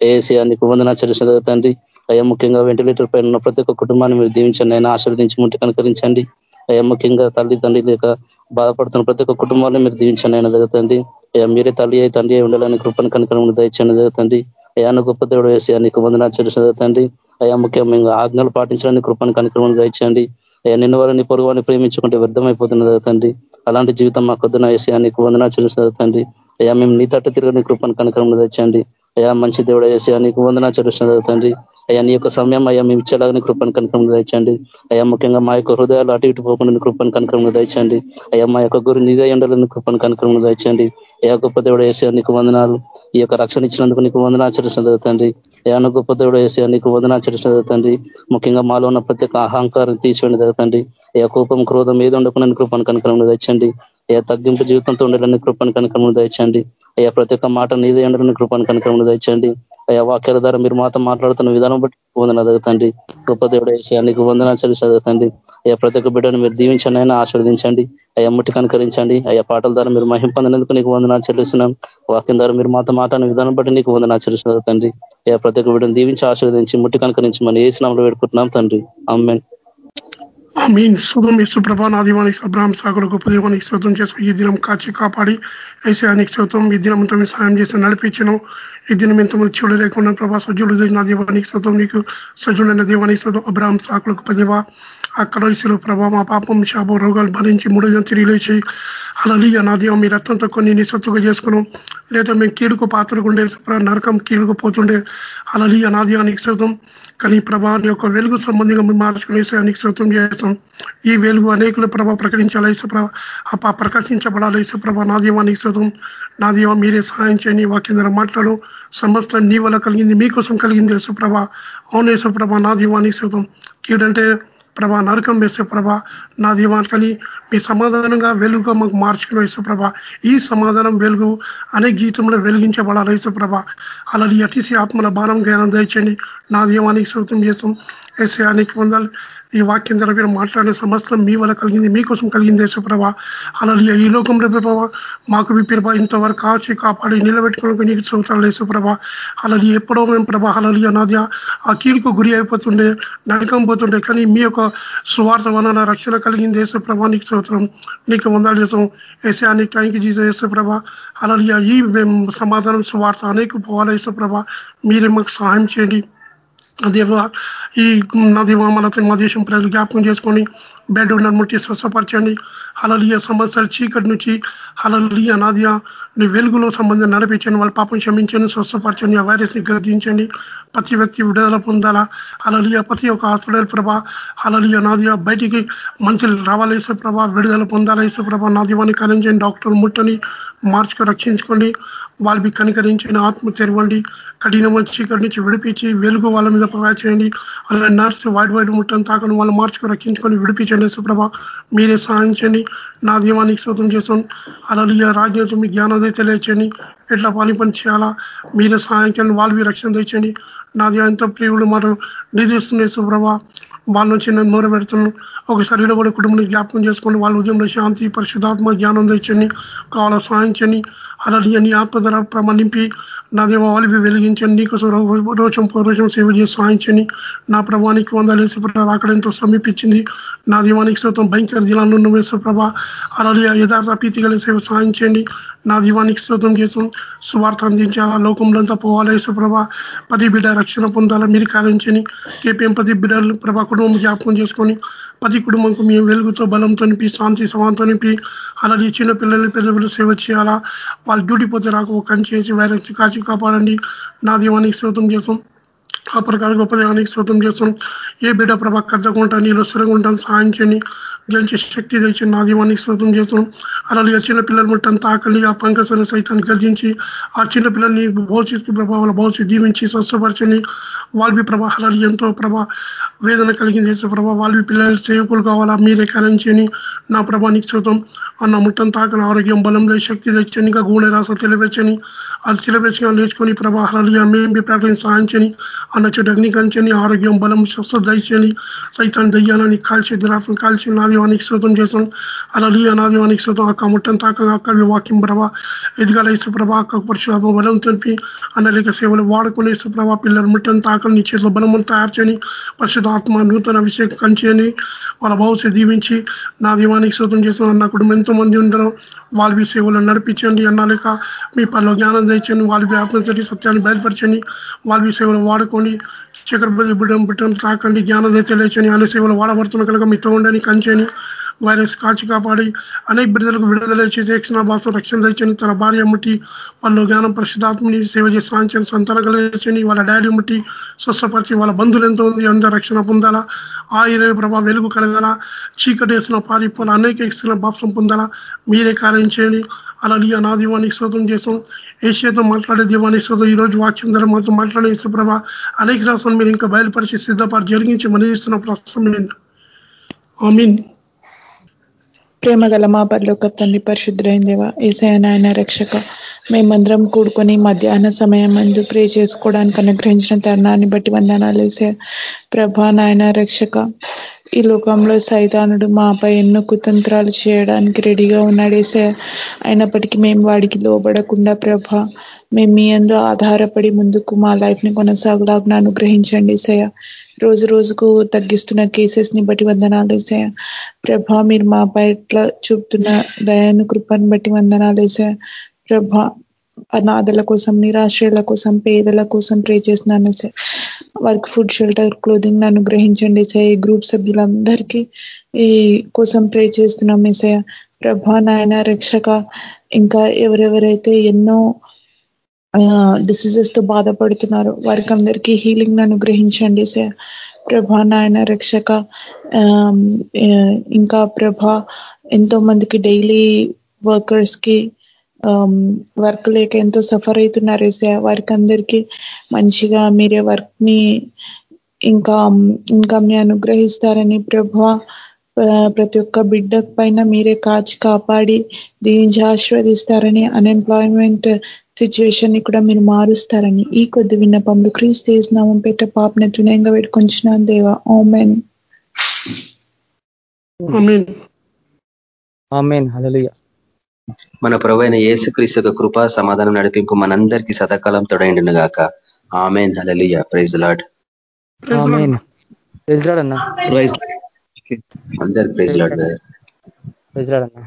[SPEAKER 5] ఏసీ నీకు వందన చెల్లించిన తండ్రి అయ్యా ముఖ్యంగా వెంటిలేటర్ పైన ఉన్న ప్రతి ఒక్క కుటుంబాన్ని మీరు దీవించండి అయినా ఆశీర్వదించి ముట్టి కనుకరించండి. అయ్యా ముఖ్యంగా తల్లి తండ్రి లేక బాధపడుతున్న ప్రతి ఒక్క కుటుంబాన్ని మీరు దీవించండి అయినా జరుగుతుంది అయ్యా మీరే తల్లి అయి తండ్రి ఉండాలని కృపను కనుకరము దయచండి జరుగుతుంది అయ్యాను గొప్ప దేవుడు వేసి నీకు వందనా చదువుతండి అయ్యా ముఖ్యంగా ఆజ్ఞలు పాటించడానికి కృపను కనుకరము దయచేయండి. నిన్న వారిని పొరుగువాన్ని ప్రేమించుకుంటే వ్యర్థమైపోతున్నది తండ్రి. అలాంటి జీవితం మా కొద్దున వేసి నీకు వందనా చదువుతండి అయ్యా మేము నీ తట్టు తిరగని కృపను కనకరంలో తెచ్చండి అయ్యా మంచి దేవుడు వేసి నీకు వందనా చదువుతున్నది తండ్రి. అయ్యా నీ యొక్క సమయం అయ్యా మేము ఇచ్చేలాగానే కృపను కనుకరము దయచండి. అయ్యా ముఖ్యంగా మా యొక్క హృదయాలు అటు ఇటు పోకుండా కృపను కనుకరము దయచండి. అయ్యా మా యొక్క గురి నీదే ఉండాలని కృపను కనుకరము దయచండి. అయ్యా గొప్ప దేవుడు వేసే నీకు వందనాలు. ఈ యొక్క రక్షణ ఇచ్చినందుకు నీకు వందనాచరించిన తండ్రి. అయ్యా గొప్ప దేవుడు వేసే నీకు వందనాచరించిన తండ్రి. ముఖ్యంగా మాలో ఉన్న ప్రత్యేక అహంకారం తీసివేయడం తండ్రి. అయ్యా కోపం క్రోధం ఏది ఉండకుండా కృపను కనుకరము దయచండి. అయ్యా తగ్గింపు జీవితంతో ఉండాలని కృపను కనుకరము దయచండి. అయ్యా ప్రతి ఒక్క మాట నీదే ఎండలని కృపాను కనుకరము దయచండి అయ్యా వాక్యాల ద్వారా మీరు మాతో మాట్లాడుతున్న విధానం బట్టి వందన తండ్రి గొప్ప దేవుడు వేసే నీకు వందనాచలు చదువుతండి అయ్యా ప్రతి ఒక్క బిడ్డను మీరు దీవించండి అయినా ఆశీర్వదించండి. అయ్యా ముట్టి కనుకరించండి అయ్యా పాటల ద్వారా మీరు మహిం పొందినందుకు నీకు వందనాలు చెల్లిస్తున్నాం. వాక్యం ద్వారా మీరు మాతో మాట్లాడిన విధానం బట్టి నీకు వందనాలు చెల్లిస్తున్నారు తండ్రి. అయ్యా ప్రతి ఒక్క బిడ్డను దీవించి ఆశీర్వదించి ముట్టి కనుకరించి మనం ఏ స్నామంలో పెట్టుకుంటున్నాం తండ్రి. అమ్మే
[SPEAKER 6] మీన్ శుభం యశుప్రభ నా దీవానికి అబ్రాహ్మ సాగుడు గొప్ప దీవానికి శ్రోతం చేసిన ఈ దినం కాచి కాపాడి ఐశానికి శ్రోతం ఈ దినం అంతా సాయం చేసి నడిపించను. ఈ దినం ఎంతమంది చూడలేకుండా ప్రభా సజ్జుడు నా దీవానికి శ్రోతం నీకు సజ్జుడైన దీవానికి శ్రోతం అబ్రాహ్మ సాకుల గొప్ప దేవ అక్కడ ప్రభా మా పాపం శాపం రోగాలు భరించి మూడు దిన తిరిగి లేచి అలలియ నా దీవం మీ రక్తంతో కొన్ని నిస్సత్తుగా చేసుకున్నాం. లేదా మేము కీడుకు పాత్రకుండే నరకం కీడుకు పోతుండే. అలలియ నా దీవానికి శ్రోతం కానీ ప్రభా నీ యొక్క వెలుగు సంబంధంగా మేము మార్చుకునే శ్రోతం చేస్తాం. ఈ వెలుగు అనేకుల ప్రభ ప్రకటించాలి ఇసుప్రభ అప్ప ప్రకాశించబడాలి నా దీవానికి శ్రోతం నా దీవ మీరే సహాయం చేయండి. వాక్యంధ్ర మాట్లాడు. సమస్త నీ వల్ల కలిగింది మీకోసం కలిగింది యేసుప్రభ అవును యేసుప్రభ నా దీవానికి శ్రోతం కీడంటే ప్రభా నరకం వేసే ప్రభ నా దీవానికి మీ సమాధానంగా వెలుగుగా మాకు మార్చుకుని యేసుప్రభ ఈ సమాధానం వెలుగు అనే గీతంలో వెలిగించబడాలి యేసుప్రభ అలా అటీసీ ఆత్మల భారం జ్ఞానం దయచేయండి. నా దీవానికి సౌతం చేస్తాం. అనేక పొందాలి ఈ వాక్యం ద్వారా మీరు మాట్లాడిన సమస్తం మీ వల్ల కలిగింది మీకోసం కలిగింది యేసుప్రభ. అలా ఈ లోకంలో ప్రభావ మాకు మీ ప్రభా ఇంతవరకు కాచి కాపాడి నిలబెట్టుకోవడానికి నీకు చూస్తాను యేసుప్రభ. అలా ఎప్పుడో మేము ప్రభా అలలియ నాది ఆ కీడుకు గురి అయిపోతుండే నరకం పోతుండే కానీ మీ యొక్క సువార్త వలన రక్షణ కలిగింది యేసుప్రభ. నీకు సంవత్సరం నీకు వందాలు చేసాం ఏసా నీకు థ్యాంక్ యూ యేసుప్రభ. అలలియ ఈ సమాధానం సువార్త అనేక పోవాలి యేసుప్రభ. మీరే మాకు సహాయం చేయండి. దేవ ఈ నది మన దేశం ప్రజలు జ్ఞాపకం చేసుకొని బెడ్ ఉన్న ముట్టి స్వస్థపరచండి. అలలియ సంవత్సరాలు చీకటి నుంచి అలలియ నాదియ నీ వెలుగులో సంబంధం నడిపించండి. వాళ్ళ పాపం క్షమించండి స్వస్థపరచండి ఆ వైరస్ని గర్దించండి ప్రతి వ్యక్తి విడుదల పొందాలా? అలలియ ప్రతి ఒక్క హాస్పిటల్ ప్రభా అలలియ నాదియ బయటికి మనుషులు రావాలేసే ప్రభా విడుదల పొందాలా? ప్రభా నా దీవాన్ని కరించండి డాక్టర్ ముట్టని మార్చుకు రక్షించుకోండి. వాళ్ళకి కనికరించిన ఆత్మ తెరవండి. కఠినమైన చీకటి నుంచి విడిపించి వెలుగు వాళ్ళ మీద చేయండి. అలా నర్స్ వైడ్ వైడ్ ముట్టని తాకని వాళ్ళు మార్చుకు రక్షించుకొని విడిపించండి. సుప్రభ మీరే సహాయించండి నా దీవానికి శోతం చేసాం అలా రాజ్యం మీ జ్ఞానోదయ తెలియచండి ఎట్లా పని పని చేయాలా? మీరే సహాయం వాళ్ళు రక్షణ తెచ్చండి నాది ఎంతో ప్రియుడు మరో. నిధిస్తున్నాయి సుప్రభ వాళ్ళ నుంచి నేను నోర పెడుతున్నాను. ఒక కూడా కుటుంబం జ్ఞాపకం చేసుకొని వాళ్ళ ఉదయంలో శాంతి పరిశుధాత్మ జ్ఞానం తెచ్చండి కావాలా సాధించండి అలా నీ ఆత్మధర ప్రమాణింపి. నా దేవ వాళ్ళవి వెలిగించండి. నీకోసం రోజం పౌరోషం సేవ చేసి సాయించండి నా ప్రభానికి వందలేసి అక్కడ ఎంతో సమీపించింది. నా దీవానికి స్తోత్రం భయంకర దినాలను వేశ్వప్రభ అలాగే యథార్థ ప్రీతిగల సేవ సాధించండి నా దీవానికి స్తోత్రం చేసాం సువార్త అందించాలా? లోకంలోంతా పోవాలా యేసుప్రభ పది బిడ్డ రక్షణ పొందాలా? మీరు కాదించని కేపీఎం పది బిడ్డలు ప్రభా కుటుంబం జ్ఞాపకం చేసుకొని ప్రతి కుటుంబంకు మేము వెలుగుతో బలంతో నింపి శాంతి సమాంతో నింపి అలాగే చిన్న పిల్లల్ని పెద్దలు సేవ చేయాలా? వాళ్ళు డ్యూటీ పోతే రాక కంచేసి వైరస్ కాచి కాపాడండి. నా దీవానికి శోతం చేస్తాం. ఆ ప్రకారం గొప్ప దేవానికి శోతం చేస్తాం. ఏ బిడ్డ ప్రభా కద్దకుంటా నీళ్ళు స్థిరంగా ఉంటాను సాయం చేయండి. జంచే శక్తి తెచ్చి నా దీవానికి శ్రోతం చేస్తున్నాం. అలాగే చిన్న పిల్లలు ముట్టని తాకలి ఆ పంకసన సైతాన్ని గర్జించి ఆ చిన్న పిల్లల్ని భవిష్యత్తు ప్రభావాల భవిష్యత్తు దీవించి స్వస్థపరచని వాళ్ళవి ప్రభావాలు ఎంతో ప్రభా వేదన కలిగింది ప్రభా. వాల్వి పిల్లలు సేవకులు కావాలా? మీరే కరించని నా ప్రభానికి చూద్దాం అన్న ముట్టం తాకని ఆరోగ్యం బలం శక్తి తెచ్చని ఇంకా గూడె రాస వాళ్ళు చిలబెచ్చగా నేర్చుకొని ప్రభా హళలియ మేము ప్రకటన సాధించని చేయని అన్న చెడు అగ్నికరించని ఆరోగ్యం బలం స్వస్థ దయచని సైతాన్ని దయ్యాలని కాల్చి దురాత్మ కాల్చి నాదివానికి శృతం చేసాం అలలియ అనాదేవానికి శృతం అక్క ముట్టం తాకగా అక్క వాక్యం ప్రభా ఎదుగాల ఇసుప్రభా అక్క పరిశుభాత్మ బలం తెలిపి అన్నలేక సేవలు వాడుకునే సుప్రభా పిల్లలు ముట్టం తాకం నీ చేతిలో బలమును తయారు చేయని పరిశుధాత్మ నూతన అభిషేకం కంచని వాళ్ళ భవిష్యత్ దీవించి నా దీవానికి శోతం చేసిన నా కుటుంబం ఎంతో మంది ఉండడం వాళ్ళవి సేవలు నడిపించండి అన్నాలేక మీ పనిలో జ్ఞానం తెచ్చండి వాళ్ళ వ్యాపించండి సత్యాన్ని బయలుపరచండి వాళ్ళ సేవలు వాడుకోండి చక్రపతి బిడ్డం బిడ్డను తాకండి జ్ఞానం తెలియచని అనే సేవలు వాడబడుతున్న కనుక మీతో ఉండని కంచని వైరస్ కాచి కాపాడి అనేక బిడ్డలకు విడుదల చేసి రక్షణ భాష రక్షణ తెచ్చని తన భార్య ముట్టి వాళ్ళు జ్ఞానం పరిశుధాత్మని సేవ చేసి సాంచని సంతానం కలిగించని వాళ్ళ డాడీ ముట్టి స్వస్థపరిచి వాళ్ళ బంధువులు ఎంత ఉంది అందరూ రక్షణ పొందాలా? ఆయన ప్రభావ వెలుగు కలగాల? చీకటి వేసిన పారిపోల? అనేక ఇస్తున్న బాప్సం పొందాలా? మీరే కార్యం చేయండి. అలా నా దీవానికి శోతం చేసాం ఏషియాతో మాట్లాడే దీవానికి శోతం ఈ రోజు వాక్యం ద్వారా మాతో మాట్లాడే ప్రభ అనేక రాష్ట్రాలు మీరు ఇంకా బయలుపరిచి సిద్ధపాటు జరిగించి మనీస్తున్న ప్రస్తుతం మీన్
[SPEAKER 7] ప్రేమ గల మా పరలోక తండ్రి పరిశుద్ధులైన దేవ ఏసయ నాయన రక్షక మేమందరం కూడుకొని మధ్యాహ్న సమయం అందు ప్రే చేసుకోవడానికి అనుగ్రహించిన తరుణాన్ని బట్టి వందనాలు వేసే ప్రభా నాయన రక్షక ఈ లోకంలో సైతానుడు మాపై ఎన్నో కుతంత్రాలు చేయడానికి రెడీగా ఉన్నాడు ఏసే అయినప్పటికీ మేము వాడికి లోబడకుండా ప్రభ మేము మీ అందు ఆధారపడి ముందుకు మా లైఫ్ని కొనసాగులాగా అనుగ్రహించండి సయ రోజు రోజుకు తగ్గిస్తున్న కేసెస్ని బట్టి వందనాలేసా ప్రభా మీరు మా పట్ల చూపుతున్న దయాను కృపను బట్టి వందనాలేసా ప్రభా అనాథల కోసం నిరాశ్రయుల కోసం పేదల కోసం ప్రే చేస్తున్నాను sir work food shelter clothing అనుగ్రహించండి సార్ ఈ గ్రూప్ సభ్యులందరికీ ఈ కోసం ప్రే చేస్తున్నాం సార్ ప్రభా నాయన రక్షక ఇంకా ఎవరెవరైతే ఎన్నో డిసీజెస్తో బాధపడుతున్నారు. వారికి అందరికీ హీలింగ్ అనుగ్రహించండి సార్. ప్రభా నాయన రక్షక ఇంకా ప్రభా ఎంతో మందికి డైలీ వర్కర్స్కి వర్క్ లేక ఎంతో సఫర్ అవుతున్నారు సార్. వారికి అందరికీ మంచిగా మీరే వర్క్ని ఇంకా ఇంకా మీ అనుగ్రహిస్తారని ప్రభా ప్రతి ఒక్క బిడ్డ పైన మీరే కాచి కాపాడి దీవించి ఆశీర్వదిస్తారని అన్ఎంప్లాయ్మెంట్ సిచ్యువేషన్ని కూడా మీరు మారుస్తారని ఈ కొద్ది విన్నపంలో క్రీస్తు నామం పెట్ట పాపని తునయంగా పెట్టుకొంచిన దేవా. ఓమెన్
[SPEAKER 4] మన ప్రవైన యేసుక్రీస్తు యొక్క కృపా సమాధానం నడిపింపు మనందరికీ సదాకాలం తొడైండును గాక amen. Hallelujah praise Lord
[SPEAKER 1] praise Lord అన్న.
[SPEAKER 4] అందరు ప్రైజ్ లాడ్
[SPEAKER 1] ప్రైజ్ లాడ్ అన్న.